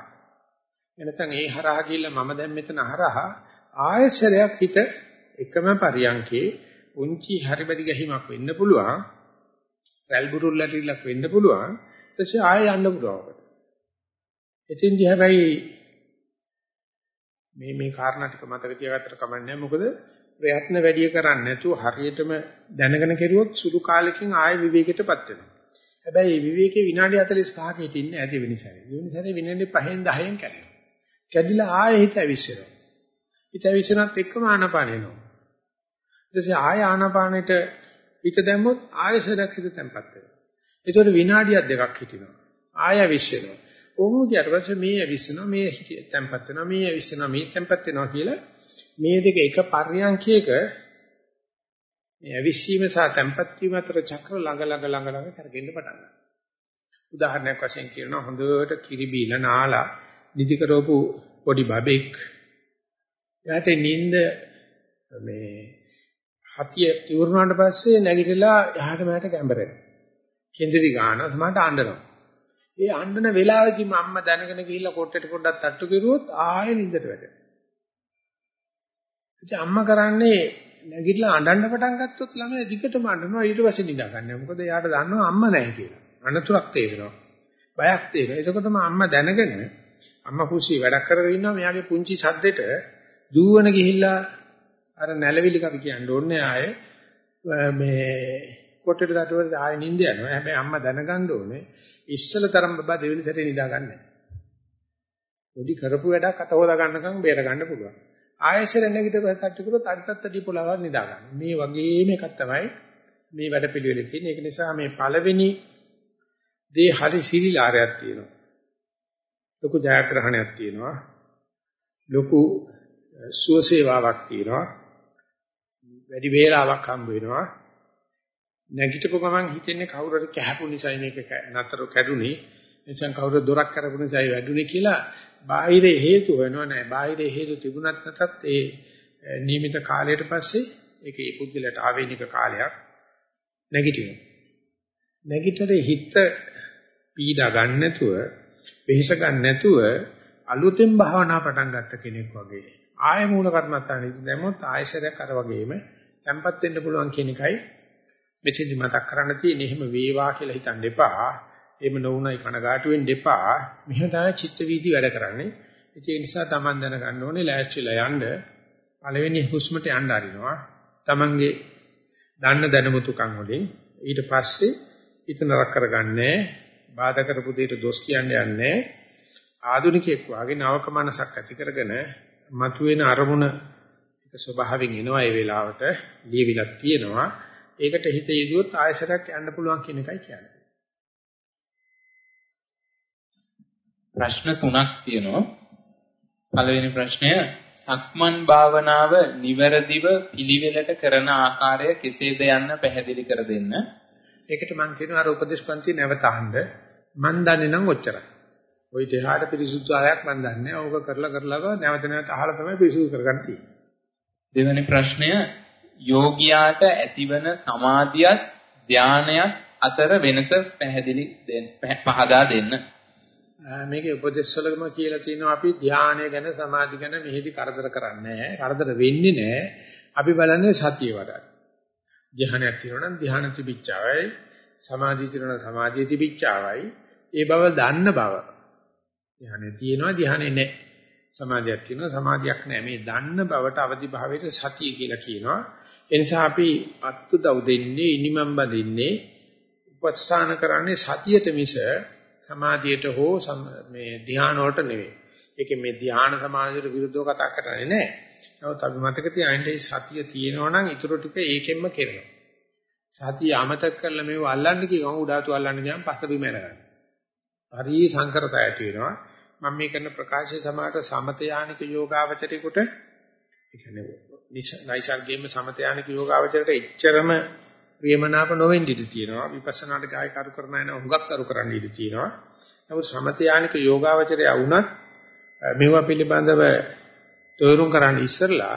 එනතන් ඒ හරහා ගිහිල්ලා මම දැන් මෙතන හරහා ආයශරයක් හිත එකම පරියන්කේ උන්චි හරිබඩි ගැහිමක් වෙන්න පුළුවන්. රැල් බුරුල් ලැටිලක් වෙන්න පුළුවන් ඊටසේ ආය යන්න පුළුවන් එතින්දි හැබැයි මේ මේ කාරණා ටික මතක තියාගත්තට කමන්නේ මොකද ප්‍රයත්න වැඩි කරන්නේ නැතුව හරියටම දැනගෙන කෙරුවොත් සුළු කාලෙකින් ආය විවේකයටපත් වෙනවා. හැබැයි මේ විවේකේ විනාඩි 45ක හිටින්නේ ඇති වෙනසයි වෙනසනේ විනාඩි 5න් 10න් කැඩෙනවා. කැඩිලා ආයෙ හිත ඇවිස්සෙනවා. හිත ඇවිස්සනත් එක්කම ආනාපාන එනවා. ඊට පස්සේ ආය ආනාපානෙට හිත දැම්මොත් ආයෙසරක් හිත තැම්පත් වෙනවා. ඒතකොට විනාඩියක් දෙකක් හිටිනවා. ආය ඇවිස්සෙනවා. ඕමු කියට පස්සේ මේ ඇවිස්සෙනවා මේ හිත තැම්පත් වෙනවා මේ ඇවිස්සෙනවා මේ තැම්පත් වෙනවා කියලා මේ දෙක එක පර්යංකයක මේ ඇවිස්සීම සහ තැම්පත් වීම අතර චක්‍ර ළඟ ළඟ ළඟ ළඟ කරගෙන පටන් ගන්නවා. උදාහරණයක් වශයෙන් කියනවා හොඳට කිරි බීලා නාලා නිදි කරවපු පොඩි බබෙක් එයාට නිින්ද මේ හතිය ඉවරුනාට පස්සේ නැගිටලා එහාට මෙහාට ගැඹරෙනවා. කෙන්දිරි ගන්න සමහරට අඬනවා. ඒ අඬන වෙලාවෙදිම අම්මා දැනගෙන ගිහිල්ලා කොට්ටේට පොඩ්ඩක් තට්ටු කරුවොත් ආයෙ නිින්දට වැටෙනවා. ඉතින් අම්මා කරන්නේ නැගිටලා අඬන්න පටන් ගත්තොත් ළමයා දිගටම අඬනවා ඊට පස්සේ නිදා ගන්නවා. මොකද එයාට දන්නවා අම්මා නැහැ කියලා. අනතුරක් තේරෙනවා. බයක් තේරෙනවා. එතකොටම අම්මා දැනගෙන අම්මා කුසී වැඩක් කරගෙන ඉන්නවා මෙයාගේ පුංචි සද්දෙට දුවන ගිහිල්ලා අර නැලවිලි කවි කියන්න ඕනේ ආයේ මේ කොටට දඩුවට ආයෙ නිින්ද යනවා. හැබැයි අම්මා දැනගන්න ඕනේ ඉස්සල තරම් බබා දෙවෙනි සැරේ නිදා ගන්න නැහැ. පොඩි කරපු වැඩක් අත හොදා ගන්නකම් බේර ගන්න පුළුවන්. ආයෙසර නැගිටපස්ස තට්ටු කරොත් අරිතත් දීපුලාවක් නිදා ගන්න. මේ වගේම එකක් තමයි මේ වැඩ පිළිවෙලේ තියෙන. ඒක නිසා මේ පළවෙනි දේ හරි සිරිලාරයක් තියෙනවා. ලොකු ජයග්‍රහණයක් තියෙනවා. ලොකු සුවසේවාවක් තියෙනවා. වැඩි වේලාවක් හම්බ වෙනවා. නැගිටපු ගමන් හිතෙන්නේ කවුරු හරි කැහපු නිසා මේක නතර කැඩුනේ. එනිසා කවුරු දොරක් කරපු නිසා වැඩුනේ කියලා බාහිර හේතු වෙනව නෑ. බාහිර හේතු තිබුණත් නැතත් ඒ නියමිත කාලයට පස්සේ ඒක ඒ පුද්ගලයාට ආවේනික කාලයක් නැගිටිනවා. නැගිටරේ හිත පීඩා ගන්න නැතුව වෙහෙස ගන්න නැතුව අලුතෙන් භාවනා පටන් ගත්ත කෙනෙක් වගේ ආය මූල කර්මත්තාන ඉති දැම්මොත් ආයශරයක් අර වගේම tempat වෙන්න පුළුවන් කියන එකයි මෙතෙදි මතක් කරන්න තියෙන්නේ එහෙම වේවා කියලා හිතන්න එපා. එහෙම නොවුනයි කනගාටු වෙන්න එපා. මෙහෙම තමයි චිත්ත වීදි වැඩ කරන්නේ. ඒ නිසා Taman දැනගන්න ඕනේ ලෑස්තිලා යන්න. පළවෙනි හුස්මට යන්න අරිනවා. Tamanගේ දන්න දැනුමුතුකම් වලින්. ඊට පස්සේ හිත නරක කරගන්නේ බාධා කරපු දෙයට දොස් කියන්නේ නැහැ. ආධුනිකයෙක් වාගේ නවක මනසක් ඇති කරගෙන මතුවෙන අරමුණ ඒක ස්වභාවයෙන් එනවා ඒ වෙලාවට ලියවිලක් තියෙනවා. ඒකට හිත යෙදුවොත් ආයසරයක් යන්න පුළුවන් කියන එකයි කියන්නේ. ප්‍රශ්න තුනක් තියෙනවා. පළවෙනි ප්‍රශ්නය සක්මන් භාවනාව නිවැරදිව පිළිවෙලට කරන ආකාරය කෙසේද යන්න පැහැදිලි කර දෙන්න. ඒකට මම කියනවා අර උපදේශපන්ති නැවත අහන්න. මන් දන්නේ නම් ඔච්චරයි. ওই දෙහාට පිරිසුදු ආයක් මන් දන්නේ. ඕක කරලා කරලා නැවත නැවත අහලා තමයි පිරිසුදු කරගන්න තියෙන්නේ. දෙවෙනි ප්‍රශ්නය යෝගියාට ඇතිවන සමාධියත් ධානයත් අතර වෙනස පැහැදිලි පහදා දෙන්න. මේකේ උපදේශවලම කියලා තියෙනවා අපි ධානය ගැන සමාධි ගැන මෙහිදී කරදර කරන්නේ නැහැ. කරදර වෙන්නේ නැහැ. අපි බලන්නේ සතිය වඩා. ධානයක් තියෙනවා නම් ධාන තිබිච්චවයි සමාධිය තියෙනවා නම් සමාධිය තිබිච්චවයි ඒ බව දන්න බව. ධානය තියෙනවා ධානය නැහැ. සමාධියක් තියෙනවා සමාධියක් නැහැ. මේ දන්න බවට අවදි භාවයට සතිය කියලා කියනවා. ඒ නිසා අපි අත්උදව් දෙන්නේ ඉනිමම් බඳින්නේ උපස්ථාන කරන්නේ සතියට මිස සමාධියට හෝ මේ ධ්‍යාන වලට නෙවෙයි. ඒකේ මේ ධ්‍යාන සමාධියට විරුද්ධව කතා කරන්නේ නැහැ. නමුත් අපි මතක තියාගන්න සතිය තියෙනවා නම් ඊටු ටික ඒකෙන්ම කෙරෙනවා. සතිය අමතක කරලා මේව අල්ලන්න කියවම උඩාතු අල්ලන්න ගියාම පස්ස බිම යනවා. හරි සංකරතය ඇති වෙනවා. මම මේ කරන ප්‍රකාශය සමාට සමතයානික යෝගාවචරේකට ඒ කියන්නේ නයිසර්ගයේම සමතයානික යෝගාවචරයට එච්චරම ප්‍රියමනාප නොවෙන්න ඉඩ තියෙනවා. විපස්සනාට ගාය කරු කරන අය හුඟක් කරු කරන්න ඉඩ තියෙනවා. නමුත් සමතයානික යෝගාවචරය වුණත් මේවා පිළිබඳව තෝරුම් කරන්න ඉස්සරලා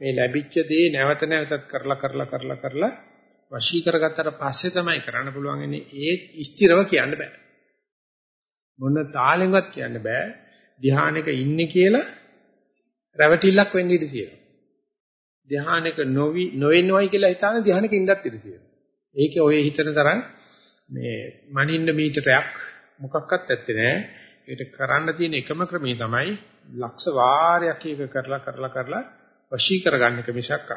මේ ලැබිච්ච දේ නැවත නැවතත් කරලා කරලා කරලා කරලා වශී කරගත්තට පස්සේ තමයි කරන්න පුළුවන් ඉන්නේ ඒ ස්ථිරව කියන්න බෑ. මොන තාලෙන්වත් කියන්න බෑ. ධ්‍යානෙක ඉන්නේ කියලා රැවටිල්ලක් වෙන්න ඉඩ තියෙනවා. ධ්‍යානක නොවි නොවෙනවයි කියලා හිතාන ධ්‍යානක ඉඳත් ඉඳී තියෙනවා. ඒකේ ඔය හිතන තරම් මේ මනින්න මීටරයක් මොකක්වත් ඇත්තේ නැහැ. ඒකට කරන්න තියෙන එකම ක්‍රමය තමයි ලක්ෂ වාරයක් එක කරලා කරලා කරලා වශී කරගන්න එක මිසක්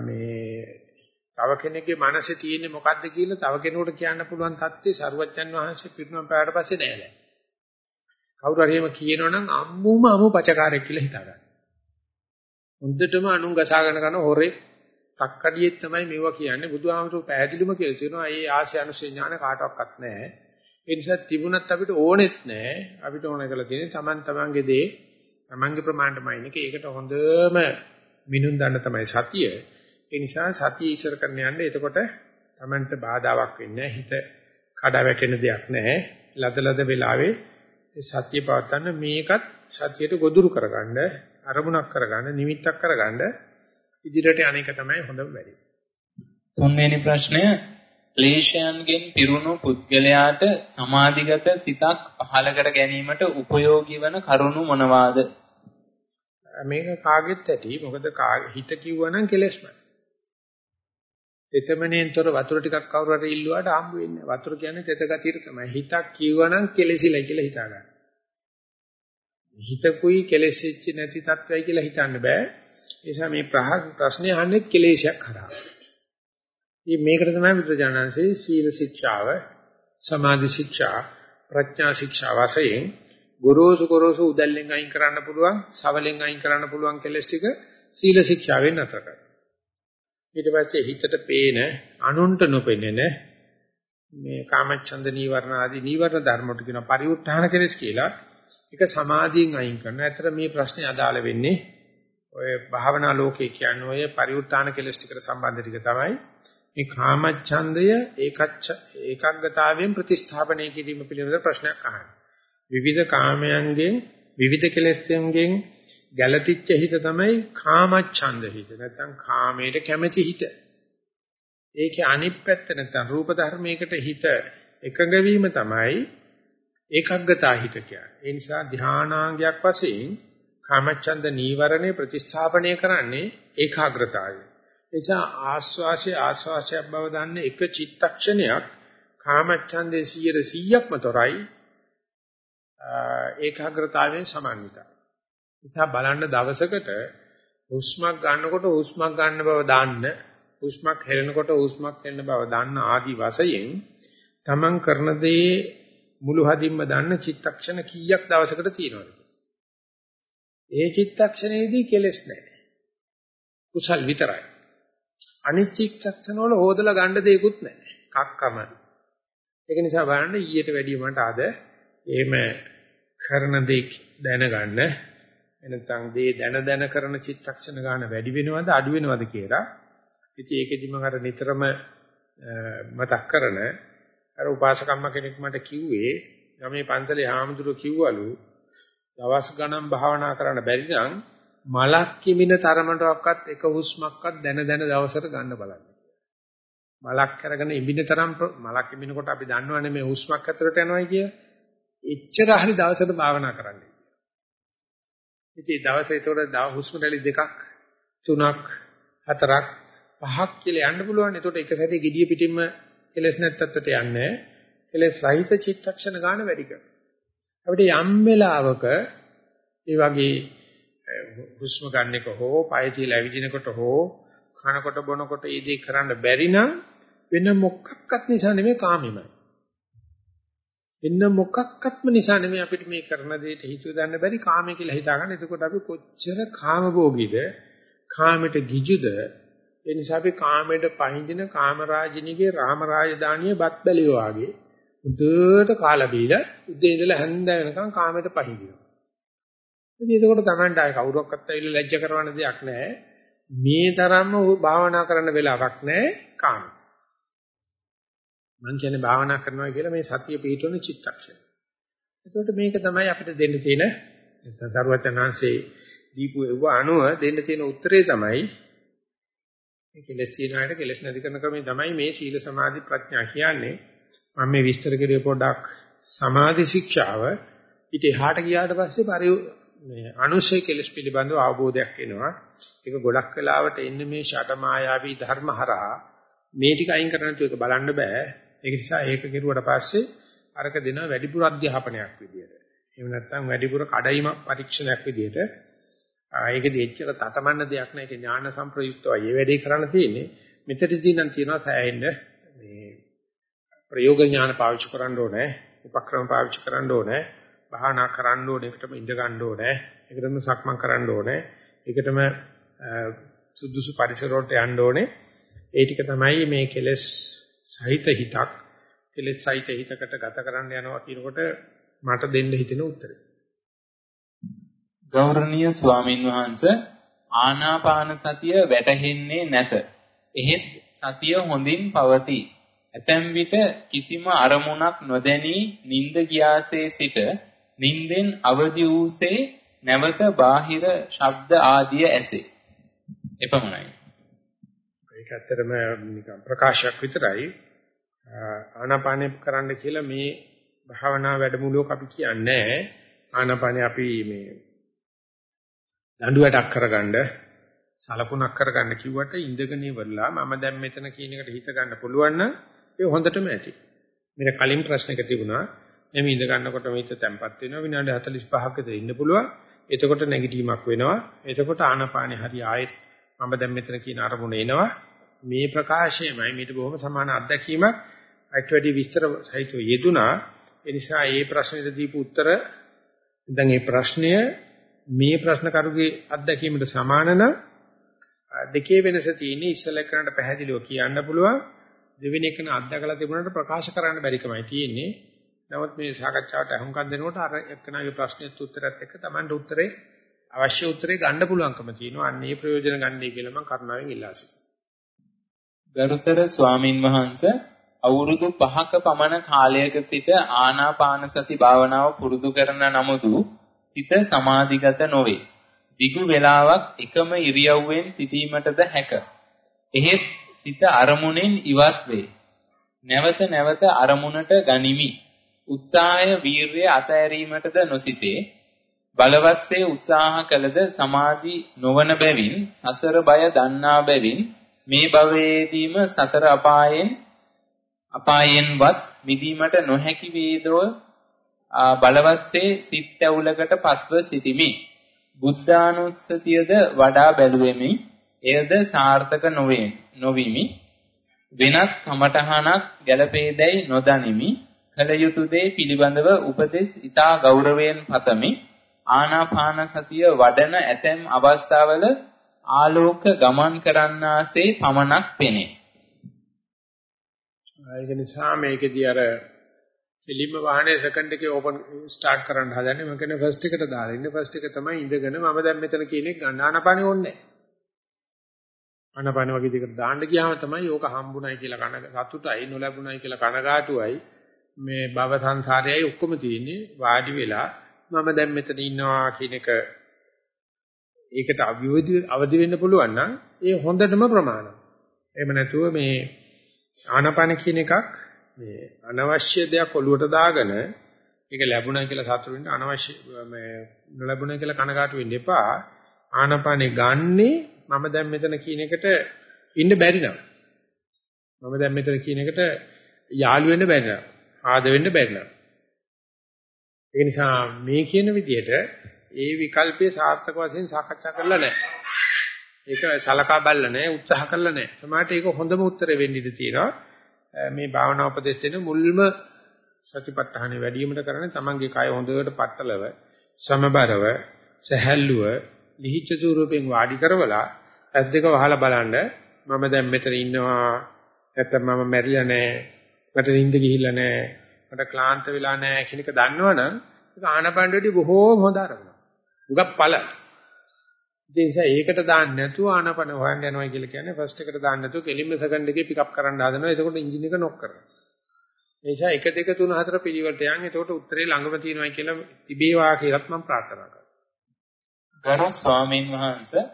මේ තව කෙනෙක්ගේ මනසේ තියෙන්නේ මොකද්ද කියලා තව කෙනෙකුට කියන්න පුළුවන් தත්ත්වේ සරුවච්චන් වහන්සේ පිරිනොම් පෑවට පස්සේ නෑ නෑ. කවුරු හරි එහෙම කියනවනම් අම්මුම අමු පචකාරයක් කියලා හිතාගන්න. හොඳටම අනුන් ගසාගෙන කරන හොරේ තක්කඩියෙත් තමයි මේවා කියන්නේ බුදුහාමුදුරුවෝ පැහැදිලිම කියලා තියෙනවා. ඒ ආශය අනුසය ඥාන කාටවත් නැහැ. ඒ නිසා තිබුණත් අපිට ඕනෙත් නැහැ. අපිට ඕන කරලා තියෙන්නේ Taman tamanගේ දේ tamanගේ ප්‍රමාණයමයි නේ. ඒකට හොඳම මිනුම් දන්න තමයි සතිය. ඒ නිසා සතිය ඉස්සර කරන්න යන්නේ එතකොට Tamanට බාධාවක් වෙන්නේ හිත කඩා වැටෙන දෙයක් නැහැ. ලදලද වෙලාවේ සතිය පවත්වන්න මේකත් සතියට ගොදුරු කරගන්න අරමුණක් කරගන්න නිමිත්තක් කරගන්න ඉදිරියට අනේක තමයි හොඳම වැඩි. තුන්වෙනි ප්‍රශ්නය ක්ලේශයන්ගෙන් පිරුණු පුද්ගලයාට සමාධිගත සිතක් පහළ කර ගැනීමට උපයෝගී වන කරුණු මොනවාද? මේක කාගෙත් ඇති. මොකද හිත කිව්වනම් කෙලෙස්මයි. තෙතමනේන්තර වතුර ටිකක් කවුරු හරි ඉල්ලුවාට හම්බ වෙන්නේ. වතුර කියන්නේ තෙත ගතියට තමයි. හිතක් කිව්වනම් කෙලෙසිලා කියලා හිතා ගන්න. හිතකුයි කෙලෙසිච්ච නැති තත්වයි කියලා හිතන්න බෑ. ඒ නිසා මේ ප්‍රශ්නේ අහන්නේ කෙලෙසයක් හරහා. මේ මේකට තමයි බුදුජානන්සේ සීල ශික්ෂාව, සමාධි ශික්ෂා, ප්‍රඥා ශික්ෂා වශයෙන් ගොරෝසු ගොරෝසු උදැල්ලෙන් අයින් කරන්න පුළුවන්, සවලෙන් අයින් කරන්න පුළුවන් කෙලස් ටික සීල ශික්ෂාවෙන් අතර කරනවා. ඊට පස්සේ හිතට පේන, අනුන්ට නොපෙනෙන මේ කාමච්ඡන්ද නීවරණ ආදී නීවරණ ධර්ම වලට කියන පරිඋත්ථාන කෙලස් කියලා ඒක සමාධියෙන් අයින් කරනවා. ඇතර මේ ප්‍රශ්නේ අදාළ වෙන්නේ ඔය භාවනා ලෝකේ කියන්නේ ඔය පරිඋත්ථාන කෙලස් ටිකට සම්බන්ධ ටික තමයි. මේ කාමච්ඡන්දය ඒකච්ඡ ඒකග්ගතාවයෙන් ප්‍රතිස්ථාපනය කිරීම පිළිබඳ ප්‍රශ්නයක් අහනවා. විවිධ කාමයන්ගෙන් විවිධ කෙලෙස්යන්ගෙන් ගැළතිච්ච හිත තමයි කාමච්ඡන්ද හිත. නැත්නම් කාමයට කැමැති හිත. ඒකේ අනිත් පැත්ත නැත්නම් රූප ධර්මයකට හිත එකඟ වීම තමයි ඒකග්ගතා හිත කියන්නේ. ඒ නිසා ධානාංගයක් වශයෙන් කාමච්ඡන්ද නීවරණය ප්‍රතිස්ථාපනය කරන්නේ ඒකාග්‍රතාවය. ඒ නිසා ආස්වාසය ආස්වාසයක් බව දන්න එක චිත්තක්ෂණයක් කාමච්ඡන්දේ 100%ක්ම තොරයි ඒකාග්‍රතාවයෙන් සමන්විතයි. ඉතින් බලන්න දවසකට හුස්මක් ගන්නකොට හුස්මක් ගන්න බව දාන්න හුස්මක් හෙලනකොට හුස්මක් හෙලන බව දාන්න ආදි වශයෙන් තමන් කරන දේ මුළු හදින්ම දන්න චිත්තක්ෂණ කීයක් දවසකට තියෙනවද? ඒ චිත්තක්ෂණයේදී කෙලස් නැහැ. කුසල් විතරයි. අනිත් චිත්තක්ෂණ වල හොදලා ගන්න දෙයක්වත් නැහැ. කක්කම. ඒක නිසා බලන්න ඊට වැඩිය මට අද එහෙම කරන දේ දැනගන්න එනතන් දේ දැන දැන කරන චිත්තක්ෂණ ගන්න වැඩි වෙනවද අඩු වෙනවද කියලා. ඉතින් ඒකෙදි මම අර නිතරම මතක් කරන අර උපාසකම්ම කෙනෙක් මට කිව්වේ ගමේ පන්සලේ හාමුදුරුවෝ කිව්වලු දවස් ගණන් භාවනා කරන්න බැරි නම් මලක් කිමින තරමටවත් එක හුස්මක්වත් දැන දැන දවසට ගන්න බලන්න. මලක් අරගෙන ඉඹින තරම් මලක් ඉඹිනකොට අපි දන්නවනේ මේ හුස්මක් අතරට යනවා කිය. එච්චර හරි දවසට භාවනා කරන්න. ඉතින් දවසේ ඒතකොට හුස්ම රැලි දෙකක් තුනක් හතරක් පහක් කියලා යන්න පුළුවන්. ඒතකොට එක සැරේ gediya පිටින්ම කෙලස් නැත්තට යන්නේ. කෙලස් රහිත චිත්තක්ෂණ ගන්න වැඩි කරනවා. අපිට යම් වෙලාවක ඒ වගේ හුස්ම ගන්න එක හෝ පය තියලා ඇවිදිනකොට හෝ කනකොට බොනකොට ඒ දේ කරන්න බැරි නම් වෙන මොකක්වත් නිසා නෙමෙයි කාමෙමයි. වෙන මොකක්වත්ම නිසා නෙමෙයි අපිට මේ කරන දෙයට හිතුව දාන්න බැරි කාමය කියලා හිතාගන්න. එතකොට අපි කොච්චර කාමභෝගීද, කාමයට ගිජුද, ඒ නිසා අපි කාමයට පහඳින කාමරාජිනීගේ රාමරාජධානිය බත් බැලියෝ ආගේ උදේට කාලා බීලා උදේ ඉඳලා හැන්ද වෙනකන් කාමයට පහඳිනවා. ඉතින් එතකොට Tamanට ආය කවුරක්වත් ඇවිල්ලා ලැජ්ජ කරවන්න දෙයක් නැහැ. මේ තරම්ම භාවනා කරන්න වෙලාවක් නැහැ කාම. මං කියන්නේ භාවනා කරනවා කියලා මේ සතිය පිටවන චිත්තක්ෂණ. එතකොට මේක තමයි අපිට දෙන්න තියෙන නැත්නම් සරුවචනාංශේ දීපු ඒව අනුව දෙන්න තියෙන උත්තරේ තමයි මේ කෙලස් තියනකට කෙලස් නැති කරන ක්‍රමය තමයි මේ සීල සමාධි ප්‍රඥා කියන්නේ. මම මේ විස්තර කරුවේ පොඩ්ඩක් සමාධි ශික්ෂාව ඊට එහාට ගියාට පස්සේ පරි මේ අනුශය කෙලස් පිළිබඳව අවබෝධයක් එනවා. ඒක ගොඩක් වෙලාවට එන්නේ මේ ෂටමායාවී ධර්මහරහා මේ ටික අයින් කරන්න තු එක බලන්න බෑ. ඒක නිසා ඒක කෙරුවට පස්සේ අරක දෙන වැඩිපුර අධ්‍යාපනයක් විදියට. එහෙම නැත්නම් වැඩිපුර කඩයිම පරීක්ෂණයක් විදියට. ඒකෙදි එච්චර තටමන්න දෙයක් නෑ. ඒක ඥාන සම්ප්‍රයුක්තව මේ වැඩේ කරන්න තියෙන්නේ. මෙතනදී නම් තියෙනවා සෑහෙන්න මේ ප්‍රයෝග ඥාන පාවිච්චි කරන්න ඕනේ. උපක්‍රම පාවිච්චි කරන්න ඕනේ. භාවනා කරන්න ඕනේ. ඒකටම ඉඳ ගන්න ඕනේ. ඒකටම සක්මන් කරන්න ඕනේ. ඒකටම සුදුසු පරිසර වලට යන්න ඕනේ. ඒ ටික තමයි මේ කෙලස් සහිත හිතක් කෙලෙස් සහිත හිතකට ගත කරන්න යනවා කියනකොට මට දෙන්න හිතෙන උත්තරේ. ගෞරවනීය ස්වාමින් වහන්සේ ආනාපාන සතිය වැටහෙන්නේ නැත. එහෙත් සතිය හොඳින් පවතී. ඇතැම් විට කිසිම අරමුණක් නොදැනී නිින්ද ගියාසේ සිට නිින්දෙන් අවදි වූසේ නැවත බාහිර ශබ්ද ආදිය ඇසේ. එපමණයි. ඒක ඇත්තටම නිකන් ප්‍රකාශයක් විතරයි. ආනාපානෙ කරන්න කියලා මේ භාවනා වැඩමුළුවක අපි කියන්නේ ආනාපානෙ අපි මේ දඬු වැටක් කරගන්න සලකුණක් කරගන්න කිව්වට ඉඳගෙන ඉවරලා මම දැන් මෙතන කියන එකට හිත ගන්න පුළුවන් නම් ඒ හොඳටම ඇති. මෙන්න කලින් ප්‍රශ්නක තිබුණා එමෙ ඉඳ ගන්නකොට මේක තැම්පත් වෙනවා විනාඩි 45ක විතර ඉන්න පුළුවන්. එතකොට නැගිටීමක් වෙනවා. එතකොට ආනාපානෙ හරි ආයෙත් මම දැන් මෙතන කියන අරමුණ එනවා. මේ ප්‍රකාශයමයි මේට බොහොම සමාන අත්දැකීමක්. අයිට වැඩි විස්තර සහිතව යෙදුනා ඒ නිසා මේ ප්‍රශ්නෙට දීපු උත්තර දැන් මේ ප්‍රශ්නය මේ ප්‍රශ්න කරුගේ අත්දැකීමට සමාන නම් දෙකේ වෙනස තියෙන්නේ ඉස්සල කරනට පැහැදිලිව කියන්න පුළුවන්. දෙවෙනි එකන අත්දකලා තිබුණාට ප්‍රකාශ කරන්න බැරිකමයි තියෙන්නේ. නමුත් මේ සාකච්ඡාවට අහුම්කම් දෙනකොට අර එක්කනාගේ ප්‍රශ්නෙත් උත්තරත් එක්ක Tamanට උත්තරේ අවශ්‍ය උත්තරේ ගන්න පුළුවන්කම තියෙනවා. අන්න ඒ ප්‍රයෝජන ගන්නයි කියලා මම කරුණාවෙන් ඉල්ලා සිටිනවා. ගරුතර ස්වාමින් වහන්සේ අවුරුදු 5ක පමණ කාලයක සිට ආනාපාන සති භාවනාව පුරුදු කරන නමුදු සිත සමාධිගත නොවේ. දිගු වේලාවක් එකම ඉරියව්වෙන් සිටීමටද හැක. එහෙත් සිත අරමුණෙන් ඉවත් වේ. නැවත නැවත අරමුණට ගනිමි. උත්සාහය වීරිය අතෑරීමටද නොසිතේ. බලවත්සේ උත්සාහ කළද සමාධි නොවන බැවින් සසර බය දන්නා බැවින් මේ භවයේදීම සතර අපායෙන් අපායෙන්වත් මිදීමට නොහැකි වේදව බලවත්සේ සිත් ඇවුලකට පත්ව සිටිමි. බුද්ධානුස්සතියද වඩා බැලුවෙමි. එයද සාර්ථක නොවේ නොවිමි. වෙනත් කමඨහනක් ගැළපේදැයි නොදනිමි. කල යුතු දේ පිළිබඳව උපදෙස් ඊතා ගෞරවයෙන් පතමි. ආනාපාන සතිය වඩන ඇතැම් අවස්ථාවල ආලෝක ගමන් කරන්නාසේ පමණක් පෙනේ. ඒක නිසා මේකෙදී අර එලිම වාහනේ සෙකන්ඩ් එකේ ඕපන් ස්ටාර්ට් කරන්න හදන්නේ. මම කියන්නේ ෆස්ට් එකට දාලා ඉන්නේ. ෆස්ට් එක තමයි ඉඳගෙන මම දැන් මෙතන කියන එක ගන්න ආනපනේ ඕනේ ආනපන වගේ දෙයකට දාන්න ගියාම තමයි ඕක හම්බුණයි කියලා කන සතුටයි නොලැබුණයි කියලා කනගාටුවයි. මේ භව සංසාරයයි ඔක්කොම තියෙන්නේ වාඩි වෙලා මම දැන් මෙතන ඉන්නවා කියන එක ඒකට අවදි අවදි වෙන්න පුළුවන් නම් ඒ හොඳටම ප්‍රමාණයි. එහෙම නැතුව මේ ආනපන කියන එකක් මේ අනවශ්‍ය දෙයක් ඔලුවට දාගෙන ඒක ලැබුණා කියලා සතුටු වෙන්න අනවශ්‍ය මේ නොලැබුණා කියලා කනගාටු වෙන්න එපා. ආනපනේ ගන්නේ මම දැන් මෙතන කියන එකට ඉන්න බැරි නම්. මම දැන් මෙතන කියන එකට යාළු වෙන්න බැරි නම්. ආද වෙන්න බැරි නම්. ඒ නිසා මේ කියන විදිහට ඒ විකල්පයේ සාර්ථක වශයෙන් සාකච්ඡා කරලා නැහැ. ඒක සලකා බලලා නැහැ, උත්සාහ කරලා නැහැ. සමහරට ඒක හොඳම උත්තරේ වෙන්න ඉඩ තියෙනවා. මේ භාවනා උපදේශ දෙන මුල්ම සතිපට්ඨානෙ වැඩිවීමට කරන්නේ තමන්ගේ කය හොඳට පట్టලව, සමබරව, සැහැල්ලුව, ලිහිච්ඡ ස්වරූපයෙන් වාඩි කරවලා ඇස් දෙක වහලා බලන්න මම දැන් මෙතන ඉන්නවා නැත්නම් මම මැරිලා නැහැ මට නිින්ද ගිහිල්ලා නැහැ මට ක්ලාන්ත වෙලා නැහැ කියන එක දන්නවනම් ඒක ආනපණ්ඩේදී බොහෝම හොඳ අරමුණක්. උගක් ඵල. ඒ නිසා ඒකට දාන්න නැතුව ආනපන හොයන්න යනවා කියලා කියන්නේ ෆස්ට් එකට දාන්න නැතුව කෙලින්ම සෙකන්ඩ් එකේ පිකප් කරන්න හදනවා. එතකොට එන්ජින් එක නොක් කරනවා. ඒ නිසා 1 2 3 4 පිළිවෙලට යන්. එතකොට උත්තරේ ළඟම තියෙනවා කියලා තිබේවා කියලාත් මම ප්‍රාර්ථනා කරනවා. ගරු ස්වාමීන් වහන්සේ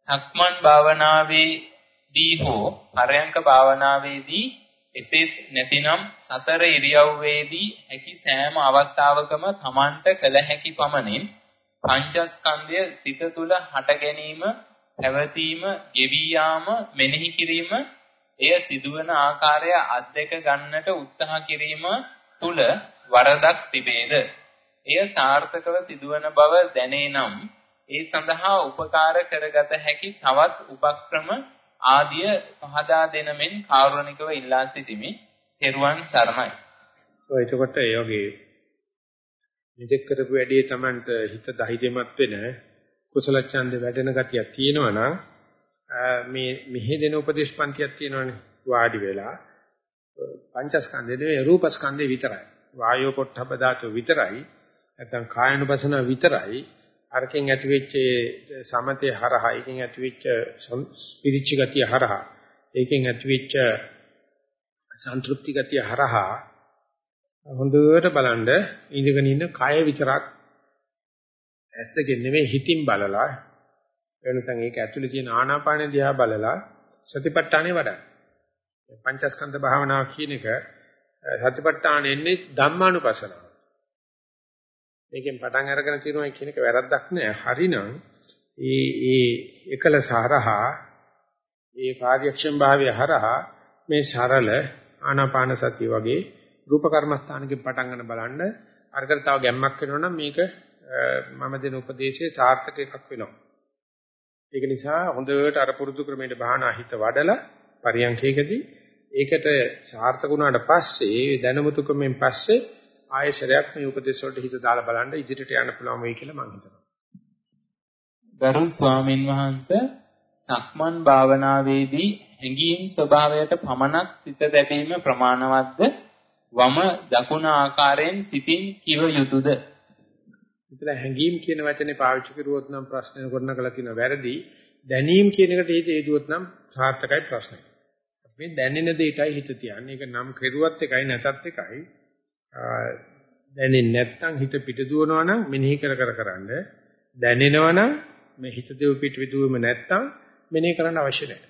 සක්මන් භාවනාවේදී හෝ පරයන්ක භාවනාවේදී එසේත් නැතිනම් සතර ඉරියව්වේදී හැකි සෑම අවස්ථාවකම තමන්ට කළ හැකි පමණින් පංචස්කන්ධය සිත තුළ හට ගැනීම, පැවතීම, ගෙවි යාම මෙනෙහි කිරීම, එය සිදුවන ආකාරය අත්දැක ගන්නට උත්සාහ කිරීම තුළ වරදක් තිබේද? එය සාර්ථකව සිදුවන බව දැනේ නම් ඒ සඳහා උපකාර කරගත හැකි තවත් උපක්‍රම ආදිය පහදා දෙන මෙන් කාරුණිකව ඉල්ලා සිටිමි. තෙරුවන් සරණයි. ඔය එතකොට ඒ වගේ මෙතෙක් කරපු වැඩේ Tamanට හිත ධෛර්යමත් වෙන කුසල ඡන්ද වැඩෙන ගතියක් තියෙනවා නම් මේ මෙහෙ දෙන උපදේශ පන්තියක් තියෙනවනේ වාඩි වෙලා. පංචස්කන්ධේ නෙවෙයි රූපස්කන්ධේ විතරයි. වායෝ පොට්ටබ්බ ධාතු විතරයි. නැත්නම් කායනුපසන විතරයි. අරකින් ඇතිවෙච්ච සමතේ හරහා එකකින් ඇතිවෙච්ච ස්පිරිච් ගතිය හරහා ඒකෙන් ඇතිවෙච්ච සන්තුෂ්ටි ගතිය හරහා හොඳට බලන්න ඉඳගෙන ඉන්න කය විතරක් ඇස් දෙකෙන් නෙමෙයි හිතින් බලලා එනතන් ඒක ඇතුලේ තියෙන ආනාපාන දිහා බලලා සතිපට්ඨානේ වඩන්න. පංචස්කන්ධ භාවනාව කියන එක සතිපට්ඨාන එන්නේ ධම්මානුපස්සනාව. මේකෙන් පටන් අරගෙන තියෙනවා කියන එක වැරද්දක් නෑ. හරිනම් ඒ ඒ එකලස හරහා ඒ කාර්යක්ෂම භාවය හරහා මේ සරල ආනාපාන සතිය වගේ රූප කර්මස්ථානකින් පටන් ගන්න බලන්න අරකට තව ගැම්මක් වෙනවා නම් මේක මම දෙන උපදේශයේ සාර්ථක එකක් වෙනවා. ඒක නිසා හොඳට අර පුරුදු ක්‍රමයට බහනා හිත වඩලා පරියන්ඛයකදී ඒකට සාර්ථක වුණාට පස්සේ දැනුමුතු ක්‍රමෙන් පස්සේ ආයෙසරයක් මේ උපදේශ වලට හිත දාලා බලන්න ඉදිරියට යන්න පුළුවන් වෙයි කියලා මම හිතනවා. ගරු ස්වාමින් වහන්සේ සක්මන් භාවනාවේදී හැඟීම් ස්වභාවයට පමණක් සිත දැබීම ප්‍රමාණවත්ද වම දකුණ ආකාරයෙන් සිතින් කිව යුතුයද? මෙතන හැඟීම් කියන වචනේ පාවිච්චි කරුවොත් නම් ප්‍රශ්න කරනකලා කියන වැරදි දැනීම් කියන එකට හිත හේතුවත් නම් සාර්ථකයි ප්‍රශ්නේ. මේ දැනෙන දෙයටයි හිත තියන්නේ. ඒක නම් කෙරුවත් එකයි නැතත් එකයි. දැනෙන්නේ නැත්නම් හිත පිට දුවනවා නම් මෙනෙහි කර කර කරන්න දැනෙනවා නම් මේ හිත දෙව පිට විදුවෙම නැත්නම් මෙනෙහි කරන්න අවශ්‍ය නැහැ.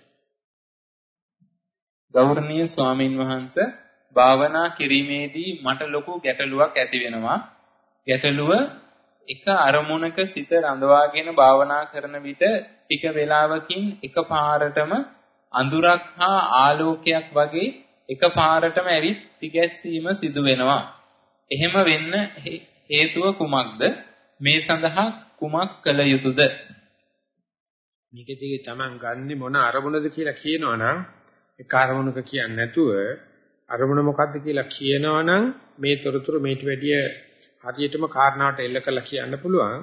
ගෞරවනීය ස්වාමින් වහන්සේ භාවනා කිරීමේදී මට ලොකු ගැටලුවක් ඇති වෙනවා. ගැටලුව එක අරමුණක සිත රඳවාගෙන භාවනා කරන විට ටික වේලාවකින් එකපාරටම අඳුරක් හා ආලෝකයක් වගේ එකපාරටම ඇවිත් තිගැස්සීම සිදු වෙනවා. එහෙම වෙන්න හේතුව කුමක්ද? මේ සඳහා කුමක් කළ යුතුද? මේකදී තමන් ගන්නෙ මොන අරමුණද කියලා කියනවනම් ඒ අරමුණක කියන්නේ නැතුව අරමුණ මොකද්ද කියලා කියනවනම් මේ තොරතුරු මේට වැඩිය හරියටම කාරණාවට එල්ල කරලා කියන්න පුළුවන්.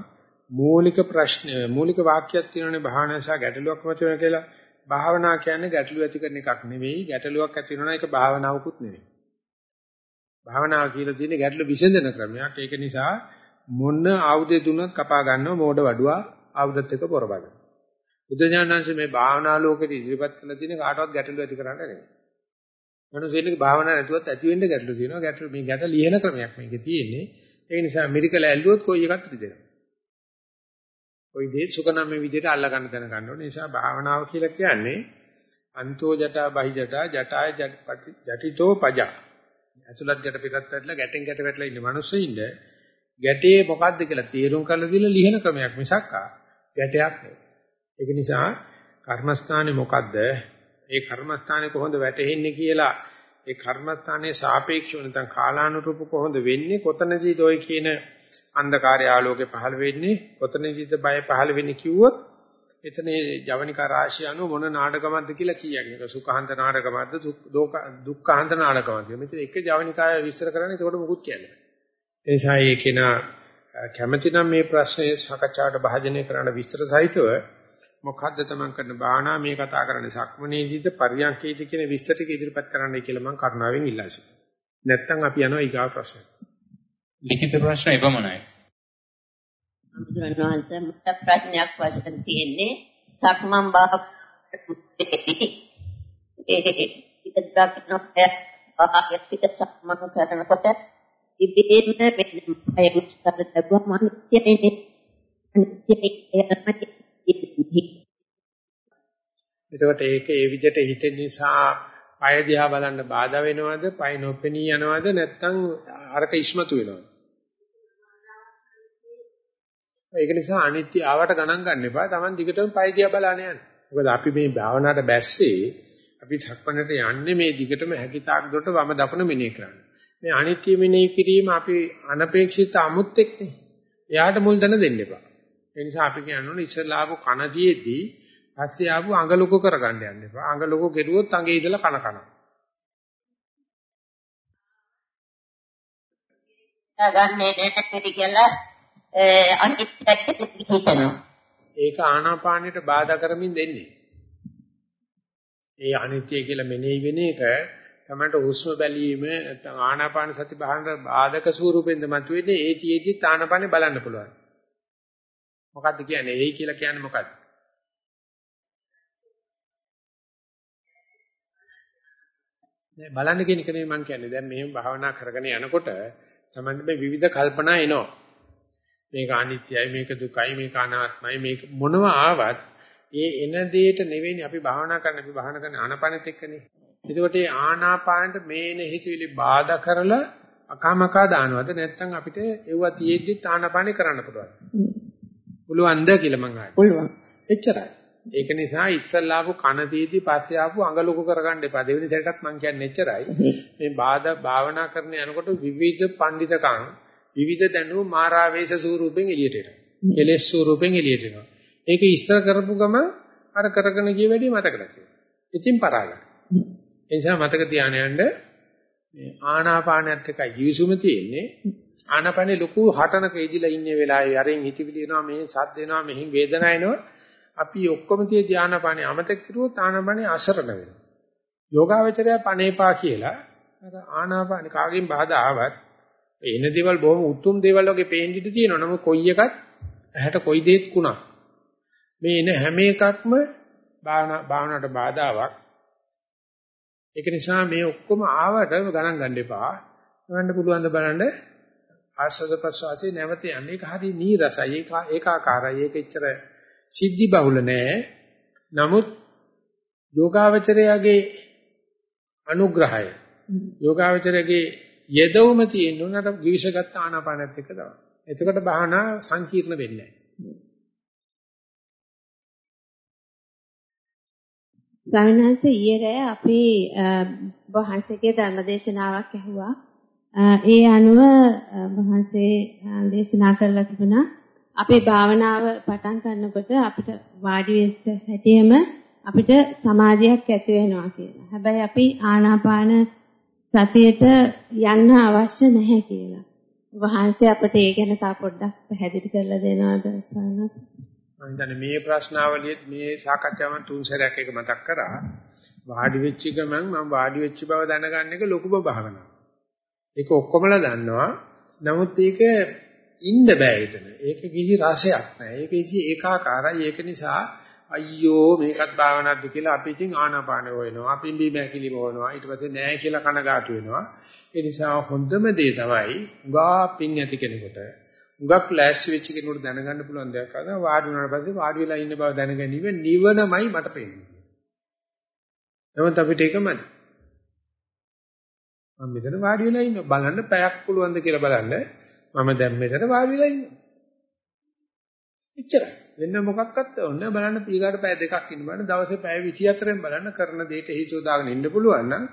මූලික ප්‍රශ්න මූලික වාක්‍යයක් තියෙනනේ භාවනා සහ ගැටලුවක් මත වෙන කියලා. භාවනා කියන්නේ ගැටලුව ඇති කරන එකක් නෙවෙයි ගැටලුවක් ඇති වෙනවා ඒක භාවනාවකුත් නෙවෙයි. භාවනාව කියලා තියෙන්නේ ගැටලු විසඳන ක්‍රමයක්. ඒක නිසා මොන ආයුධය දුන්නත් කපා ගන්නව මෝඩ වඩුවා ආයුධත් එක්ක පොරබදන. බුදුඥානංශ මේ භාවනා ලෝකෙට ඉදිරිපත් කරලා තියෙන කාටවත් ගැටලු ඇති කරන්න නෙවෙයි. මනුස්සයෙක් භාවනා නැතුවත් ඇති වෙන්න ගැටලු තියෙනවා ගැටලු මේ ගැට ලියන ක්‍රමයක් මේකේ තියෙන්නේ ඒ නිසා මෙඩිකල් ඇල්ලුවොත් කොයි එකක් රිදෙනවා ওই දේ සුකනම් මේ විදිහට අල්ල ගන්න දැන ගන්න ඕනේ. නිසා භාවනාව කියලා කියන්නේ අන්තෝ ජටා බහි ජටා ජටාය ජටිතෝ පජා. අසලත් ගැට පිටත් වැටලා ගැටෙන් ගැට වැටලා ඉන්න මිනිස්සුින්ද ගැටේ මොකද්ද කියලා තීරුම් කරලා දීලා ලියන ක්‍රමයක් මිසක් ගැටයක් නෙවෙයි. ඒක නිසා කර්මස්ථානේ මොකද්ද? ඒ කර්මස්ථානේ කොහොමද වැටෙන්නේ කියලා ඒ කර්මස්ථානයේ සාපේක්ෂව නැත්නම් කාලානුරූප කොහොමද වෙන්නේ කොතනදීද ඔය කියන අන්ධකාරය ආලෝකේ පහළ වෙන්නේ කොතනදීද බය පහළ වෙන්නේ කිව්වොත් එතන ජවනිකා රාශිය අනුව මොන නාටකමක්ද කියලා කියන්නේ. ඒක සුඛාන්ත නාටකමක්ද දුක්ඛාන්ත නාටකමක්ද. මෙතන එක ජවනිකාය විස්තර කරන්නේ ඒකට මොකුත් කියන්නේ. ඒ නිසා ඒ කෙන කැමැති නම් මේ ප්‍රශ්නේ සාකච්ඡාවට භාජනය කරන්න විස්තර සහිතව මොකද්ද තමන් කරන භාවනා මේ කතා කරන්නේ සක්මනේදීද පරියන්කේද කියන විස්තර ටික ඉදිරිපත් කරන්නයි කියලා මම කරුණාවෙන් ඉල්ලා සිටිනවා. නැත්තම් අපි යනවා ඊගා ප්‍රශ්න. ලිඛිත ප්‍රශ්න එපමණයි. අනුරාධපුර මට ප්‍රශ්නයක් වශයෙන් තියෙන්නේ සක්මන් සක්මන් කරනකොට ඉබේම වෙන අයුත් කරදබුව මම කියන්නේ අනිත්‍යයි එතකොට ඒක ඒ විදිහට හිතෙන නිසා පය දිහා බලන්න බාධා වෙනවද? පය නොපෙනී යනවද? නැත්නම් අරක ඉස්මතු වෙනවද? ඒක නිසා අනිත්‍ය ආවට ගණන් ගන්න එපා. Taman දිගටම පය දිහා බලන්න යන්න. මොකද අපි මේ භාවනාවට බැස්සේ අපි සක්මණට යන්නේ මේ දිගටම හැකිතාක් දුරට වම දකුණ මෙනෙහි කරන්න. මේ අනිත්‍ය මෙනෙහි කිරීම අපි අනපේක්ෂිත අමුත් එක්නේ. එයාට මුල් දන දෙන්න එපා. ඒ නිසා අපි කියන්නේ ඉස්සලා ආපු කනදීදී පස්සේ ආපු අඟ ලොකු කරගන්න යන්න එපා. අඟ ලොකු කෙරුවොත් අඟේ ඉඳලා කන කන. ගන්නේ නැති කියලා අනිත් පැත්තට හිතනවා. ඒක ආනාපානෙට බාධා කරමින් දෙන්නේ. ඒ අනිත්‍ය කියලා මෙනෙහි වෙන එක තමයි හුස්ම බැලීම නැත්නම් ආනාපාන සති භාවනාවේ බාධක ස්වරූපෙන්ද මතුවේදී ඒ තියේදී ආනාපානෙ බලන්න පුළුවන්. මොකද්ද කියන්නේ? එයි කියලා කියන්නේ මොකද්ද? බලන්න කියන එක නෙමෙයි මම කියන්නේ. දැන් මෙහෙම භාවනා කරගෙන යනකොට තමයි මේ විවිධ කල්පනා එනවා. මේක අනිත්‍යයි, මේක දුකයි, මේක අනාත්මයි, මේක මොනවා ආවත් ඒ එන දෙයට අපි භාවනා කරන්න අපි භාවනා කරන ආනාපානෙත් එක්කනේ. එතකොට මේ ආනාපානට මේන හිතවිලි බාධා කරලා අකමකා දානවද නැත්නම් අපිට ඒවා තියෙද්දි ආනාපානෙ කරන්න පුළුවන්. පුළුවන්ද කියලා මං අහන්නේ. පුළුවන්. එච්චරයි. ඒක නිසා ඉස්සල්ලා ආපු කන තීදි පස්සේ ආපු අඟ ලොකු කරගන්න එපා. දෙවෙනි සැරේටත් මං කියන්නේ එච්චරයි. මේ බාධා භාවනා කරන යනකොට විවිධ පඬිතකම් විවිධ දැනුම මාරාවේශ ස්වරූපෙන් එළියට එනවා. කෙලෙස් ස්වරූපෙන් එළියට එනවා. ඒක ඉස්සර කරපු ගම අර කරගෙන ගිය වැඩි මතක නැති වෙනවා. ඉතින් පරාගන්න. ඒ නිසා මතක තියාගෙන යන්න මේ ආනාපානයත් එකයි ජීවිසුම තියෙන්නේ. ආනාපානේ ලොකු හටනක ඉදිලා ඉන්නේ වෙලාවේ අරින් හිතවිලි එනවා මේ සද්ද එනවා මෙහින් වේදනාව එනවා අපි ඔක්කොම tie ධානාපානේ අමතක කරුවොත් ආනාපානේ අසරණ වෙනවා. යෝගාවචරය පණේපා කියලා අර ආනාපානේ කාගෙන් බාධා ආවත් එන දේවල් බොහොම උතුම් දේවල් වගේ පේන්න ඉඩ තියෙනවා. නමුත් කොයි එකත් ඇහැට කොයි දෙයක් කුණා මේ එන හැම එකක්ම භාවනා භාවනාවට බාධාවක්. ඒක නිසා මේ ඔක්කොම ආවට ගණන් ගන්න එපා. ගන්න පුළුවන් ද බලන්න. ආස්වාද ප්‍රසවාසයේ නැවත යන්නේ. ඒක හරි නීරසයි. ඒක ඒකාකාරයි. ඒක එච්චර සිද්ධි බහුල නෑ. නමුත් යෝගාවචරයගේ අනුග්‍රහය යෝගාවචරයගේ යෙදවුම තියෙන උනට givisගත් ආනාපානත් එක්ක තමයි. එතකොට භාවනා සංකීර්ණ වෙන්නේ නෑ. ස්වාමීන් වහන්සේ ඊයේ රෑ අපි වහන්සේගේ ධර්මදේශනාවක් ඇහුවා. ඒ අනුව වහන්සේ දේශනා කරලා තිබුණා. අපේ භාවනාව පටන් ගන්නකොට අපිට වාඩි වෙච්ච හැටියෙම අපිට සමාධියක් ඇති වෙනවා කියලා. හැබැයි අපි ආනාපාන සතියට යන්න අවශ්‍ය නැහැ කියලා. වහන්සේ අපට ඒ ගැන තා පොඩ්ඩක් පැහැදිලි කරලා දෙනවද සානත්? මම හිතන්නේ මේ ප්‍රශ්නාවලියෙත් මේ සාකච්ඡාවෙන් තුන් සැරයක් එක මතක් කරා. වාඩි වෙච්ච ගමන් මම වාඩි වෙච්ච බව දැනගන්න එක ලොකුම භාවනාවක්. ඒක ඔක්කොමලා දන්නවා. නමුත් ඒක ඉන්න බෑ එතන. ඒක කිසි රසයක් නැහැ. ඒක කිසි ඒකාකාරයි. ඒක නිසා අයියෝ මේකත් භාවනාවක්ද කියලා අපි ඉතින් ආනාපානෙ හොයනවා. අපි බී මැකිලිම හොයනවා. ඊට පස්සේ නෑ කියලා කනගාටු වෙනවා. ඒ නිසා හොඳම දේ තමයි උගා පින් ඇති කෙනෙකුට උගක් ලෑස්ති වෙච්ච කෙනෙකුට දැනගන්න පුළුවන් දෙයක් අද වාඩි වුණාට පස්සේ වාඩි වෙලා ඉන්න බව දැනගැනීම නිවනමයි මට පේන්නේ. නමුත් අපිට ඒකමයි. මම මෙතන වාඩි වෙලා ඉන්න බලන්න පැයක් පුළුවන්ද කියලා බලන්න මම දැන් මෙතන වාඩි වෙලා ඉන්නවා. එච්චරයි. වෙන මොකක්වත් ඕනේ බලන්න පීගාට පැය දෙකක් ඉන්න බලන්න දවසේ පැය 24න් බලන්න කරන දෙයට හිත උදාගෙන ඉන්න පුළුවන් නම්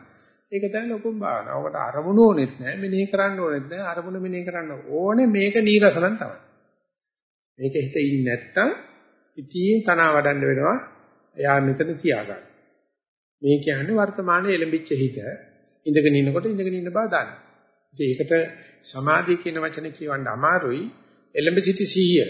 ඒක තමයි ලොකුම භාවනාව. ඔකට අරමුණ ඕනෙත් නැහැ මෙනෙහි කරන්න ඕනෙත් නැහැ අරමුණ මෙනෙහි කරන්න ඕනේ මේක නීරසනම් තමයි. මේක හිත ඉන්නේ නැත්තම් ඉතින් තනවා වඩන්න වෙනවා. එයා මෙතන තියාගන්න. මේ කියන්නේ වර්තමානයේ එළඹිච්ච හිත ඉඳගෙන ඉන්නකොට ඉඳගෙන ඉන්න බව දාන්න. ඉතින් ඒකට සමාධිය කියන වචනේ කියවන්න අමාරුයි. එළඹ සිටි සීය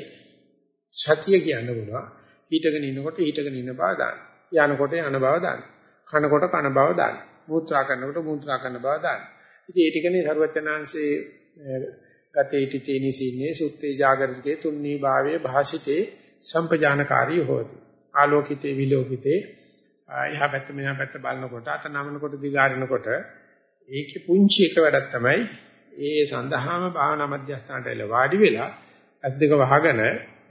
සතිය කියන්න පුළුවන්. හිටගෙන ඉන්නකොට හිටගෙන ඉන්න බව දාන්න. යනකොට යන බව දාන්න. කනකොට කන බව දාන්න. මූත්‍රා කරනකොට මූත්‍රා කරන බව දාන්න. ඉතින් ඒ ටිකනේ සරුවචනාංශේ ගතේ තිතේනි සින්නේ සුත්තේ జాగරිතේ තුන්නී භාවයේ භාසිතේ සම්පජානකාරී හොති. ආලෝකිතේ විලෝකිතේ එහා පැත්ත මෙහා පැත්ත බලනකොට අත නමනකොට දිගාරිනකොට ඒකේ පුංචි එක වැඩක් තමයි ඒ සඳහාම භාවනා මධ්‍යස්ථානට එල වාඩි වෙලා අත් දෙක වහගෙන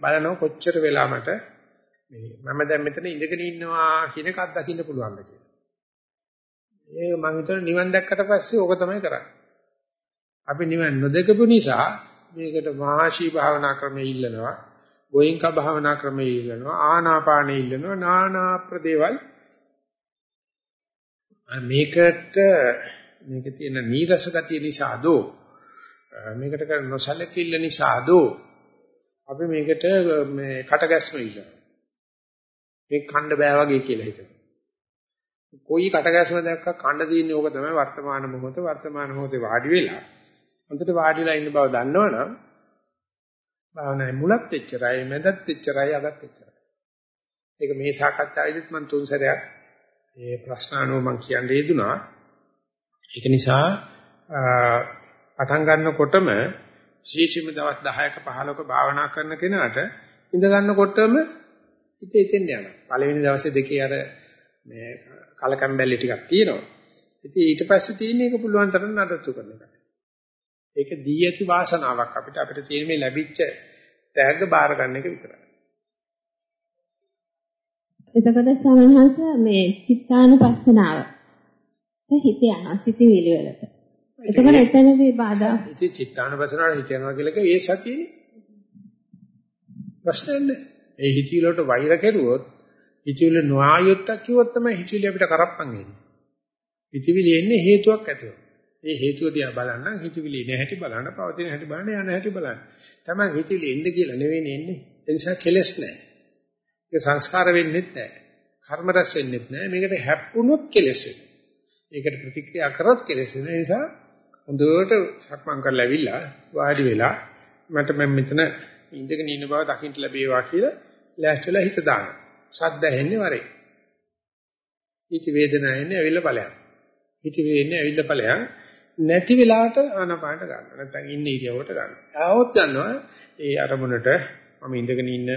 බලනවා කොච්චර වෙලා මට මේ මම දැන් මෙතන ඉඳගෙන ඉන්නවා කියන එකක් දකින්න පුළුවන්ද කියලා. ඒ මම හිතන නිවන් දැක්කට පස්සේ ඕක තමයි කරන්නේ. අපි නිවන් නොදකපු නිසා මේකට මහාශී භාවනා ක්‍රමයේ ඉල්ලනවා, ගෝයින්ක භාවනා ක්‍රමයේ ඉල්ලනවා, ආනාපානෙ ඉල්ලනවා, නානා ප්‍රදේවල් මේකට මේකේ තියෙන නීරස ගතිය නිසා දෝ මේකට කරන නොසලකිල්ල නිසා දෝ අපි මේකට මේ කටගැස්ම ඉල්ලනවා. මේ කණ්ඩ බෑ වගේ කියලා හිතනවා. කොයි කටගැස්ම දැක්ක කණ්ඩ තියෙන්නේ ඕක තමයි වර්තමාන මොහොත වර්තමාන මොහොතේ වාඩි වෙලා. හොඳට වාඩිලා ඉන්න බව දන්නවනම් භාවනාවේ මුලත් එච්චරයි මැදත් එච්චරයි අගත් එච්චරයි. ඒක මේ සාකච්ඡාවේදීත් මම තුන් සැරයක් මේ ප්‍රශ්න අනුව මම කියන්න යෙදුනා. ඒක නිසා පටන් ගන්නකොටම විශේෂයෙන්ම දවස් 10ක 15ක භාවනා කරන කෙනාට ඉඳ ගන්නකොටම හිත එතෙන් යනවා. පළවෙනි දවසේ දෙකේ අර මේ කලකම්බැලි ටිකක් තියෙනවා. ඉතින් ඊට පස්සේ තියෙන එක පුළුවන් තරම් නඩත්තු කරන එක. ඒක දී ඇති වාසනාවක් අපිට අපිට තියෙන මේ ලැබිච්ච තෑග්ග බාර ගන්න එක විතරයි. එතකොට සමහරවිට මේ චිත්තානුපස්සනාව හිත යනවා සිතිවිලි වලට. එතකොට එතනදී බාධා ඉතින් චිත්තානුපස්සනාවට හිත යනවා කියලා ඒ සතියනේ. ප්‍රශ්නයක් නෑ. ඒ හිතවිලි වලට වෛර කෙරුවොත් හිතවිලි නොආයුත්තක් කිව්වොත් තමයි හිතවිලි අපිට කරප්පන් එන්නේ. හිතවිලි එන්නේ හේතුවක් ඇතිව. ඒ හේතුව දිහා බලන්න හිතවිලි නැහැටි බලන්න පවතින හැටි බලන්න යන හැටි බලන්න. තමයි හිතවිලි එන්නේ කියලා නෙවෙයි එන්නේ. ඒ නිසා කෙලස් නැහැ. ඒක සංස්කාර වෙන්නෙත් නැහැ. කර්ම රැස් වෙන්නෙත් නැහැ. මේකට හැප්පුණොත් කෙලස් වෙනවා. ඒකට ප්‍රතික්‍රියා කරොත් කෙලස් වෙන නිසා හොඳට සක්මන් කරලා ඇවිල්ලා වාඩි වෙලා මට මම මෙතන ඉඳගෙන ඉන්න බව දකින්න ලැබේවා කියලා ලෑස්තිලා හිත දානවා. ශබ්ද ඇහෙන්නේ වරේ. හිත වේදනාව එන්නේ ඇවිල්ලා ඵලයන්. හිත වේන්නේ ඇවිල්ලා ඵලයන්. නැති වෙලාවට ආනපානට ගන්නවා. නැත්නම් ඉන්න ඉරියව්වට ගන්නවා. ආවොත් ගන්නවා ඒ අරමුණට මම ඉඳගෙන ඉන්න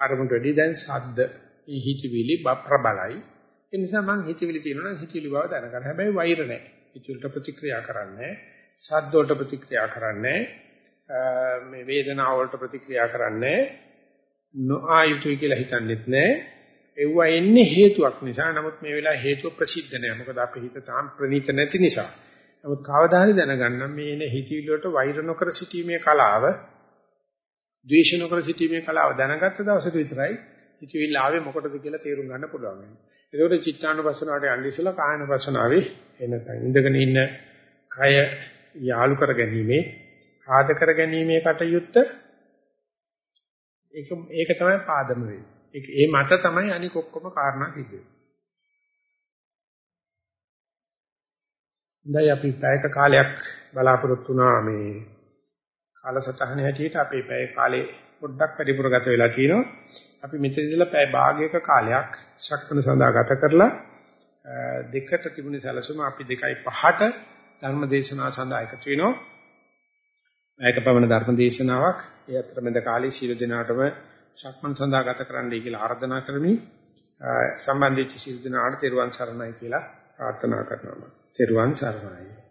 අරමුණට වැඩි දැන් ශබ්ද හිතවිලි ප්‍රබලයි. ඒ නිසා මම හිතවිලි තියෙනවා නම් හිතවිලි බව දැනගන්න. හැබැයි වෛර නැහැ. හිතවිලට ප්‍රතික්‍රියා කරන්නේ ශබ්ද වලට ප්‍රතික්‍රියා කරන්නේ මේ වේදනාව වලට ප්‍රතික්‍රියා කරන්නේ නොආයුතුයි කියලා හිතන්නෙත් නැහැ. ඒව එන්නේ හේතුවක් නිසා. නමුත් මේ වෙලාවේ හේතුව ප්‍රසිද්ධ නැහැ. මොකද අපේ හිත තාම ප්‍රණීත නැති නිසා. නමුත් කවදා හරි දැනගන්න මේ එන හිතවිලි වලට වෛර නොකර සිටීමේ කලාව, ද්වේෂ නොකර සිටීමේ කලාව දැනගත්ත දවසට විතරයි හිතවිලි ආවේ මොකටද කියලා තේරුම් ගන්න පුළුවන් වෙන්නේ. ඒකෝට චිත්තානුපස්සනාවට යන්නේ ඉස්සලා කායනුපස්සනාවේ එනකන් ඉඳගෙන ඉන්න කය යාලු කර ගැනීමේ ආද කර ගැනීමේ කටයුත්ත ඒක ඒක තමයි පාදම වෙන්නේ. ඒක ඒ මත තමයි අනික ඔක්කොම කාරණා සිද්ධ වෙන්නේ. දැන් අපි පැයක කාලයක් බලාපොරොත්තු වුණා මේ කාලසටහන හැටියට අපේ පැය කාලේ පොඩ්ඩක් පරිපූර්ණ ගත වෙලා තියෙනවා. අපි මෙතන ඉඳලා පැය භාගයක කාලයක් ශක්මන සඳහා ගත කරලා දෙකට තිබුණේ සැලසුම අපි 2.5ට ධර්ම දේශනාව සඳහා එකතු වෙනවා. මේක පවන ධර්ම දේශනාවක්. ඒ අතරමැද කාලේ සීල දිනාටම ශක්මන් සඳහා ගත කරන්නයි කියලා ආරාධනා කරමින් සම්බන්ධ වෙච්ච සීල දිනාට තෙරුවන් සරණයි කියලා ප්‍රාර්ථනා කරනවා. තෙරුවන් සරණයි.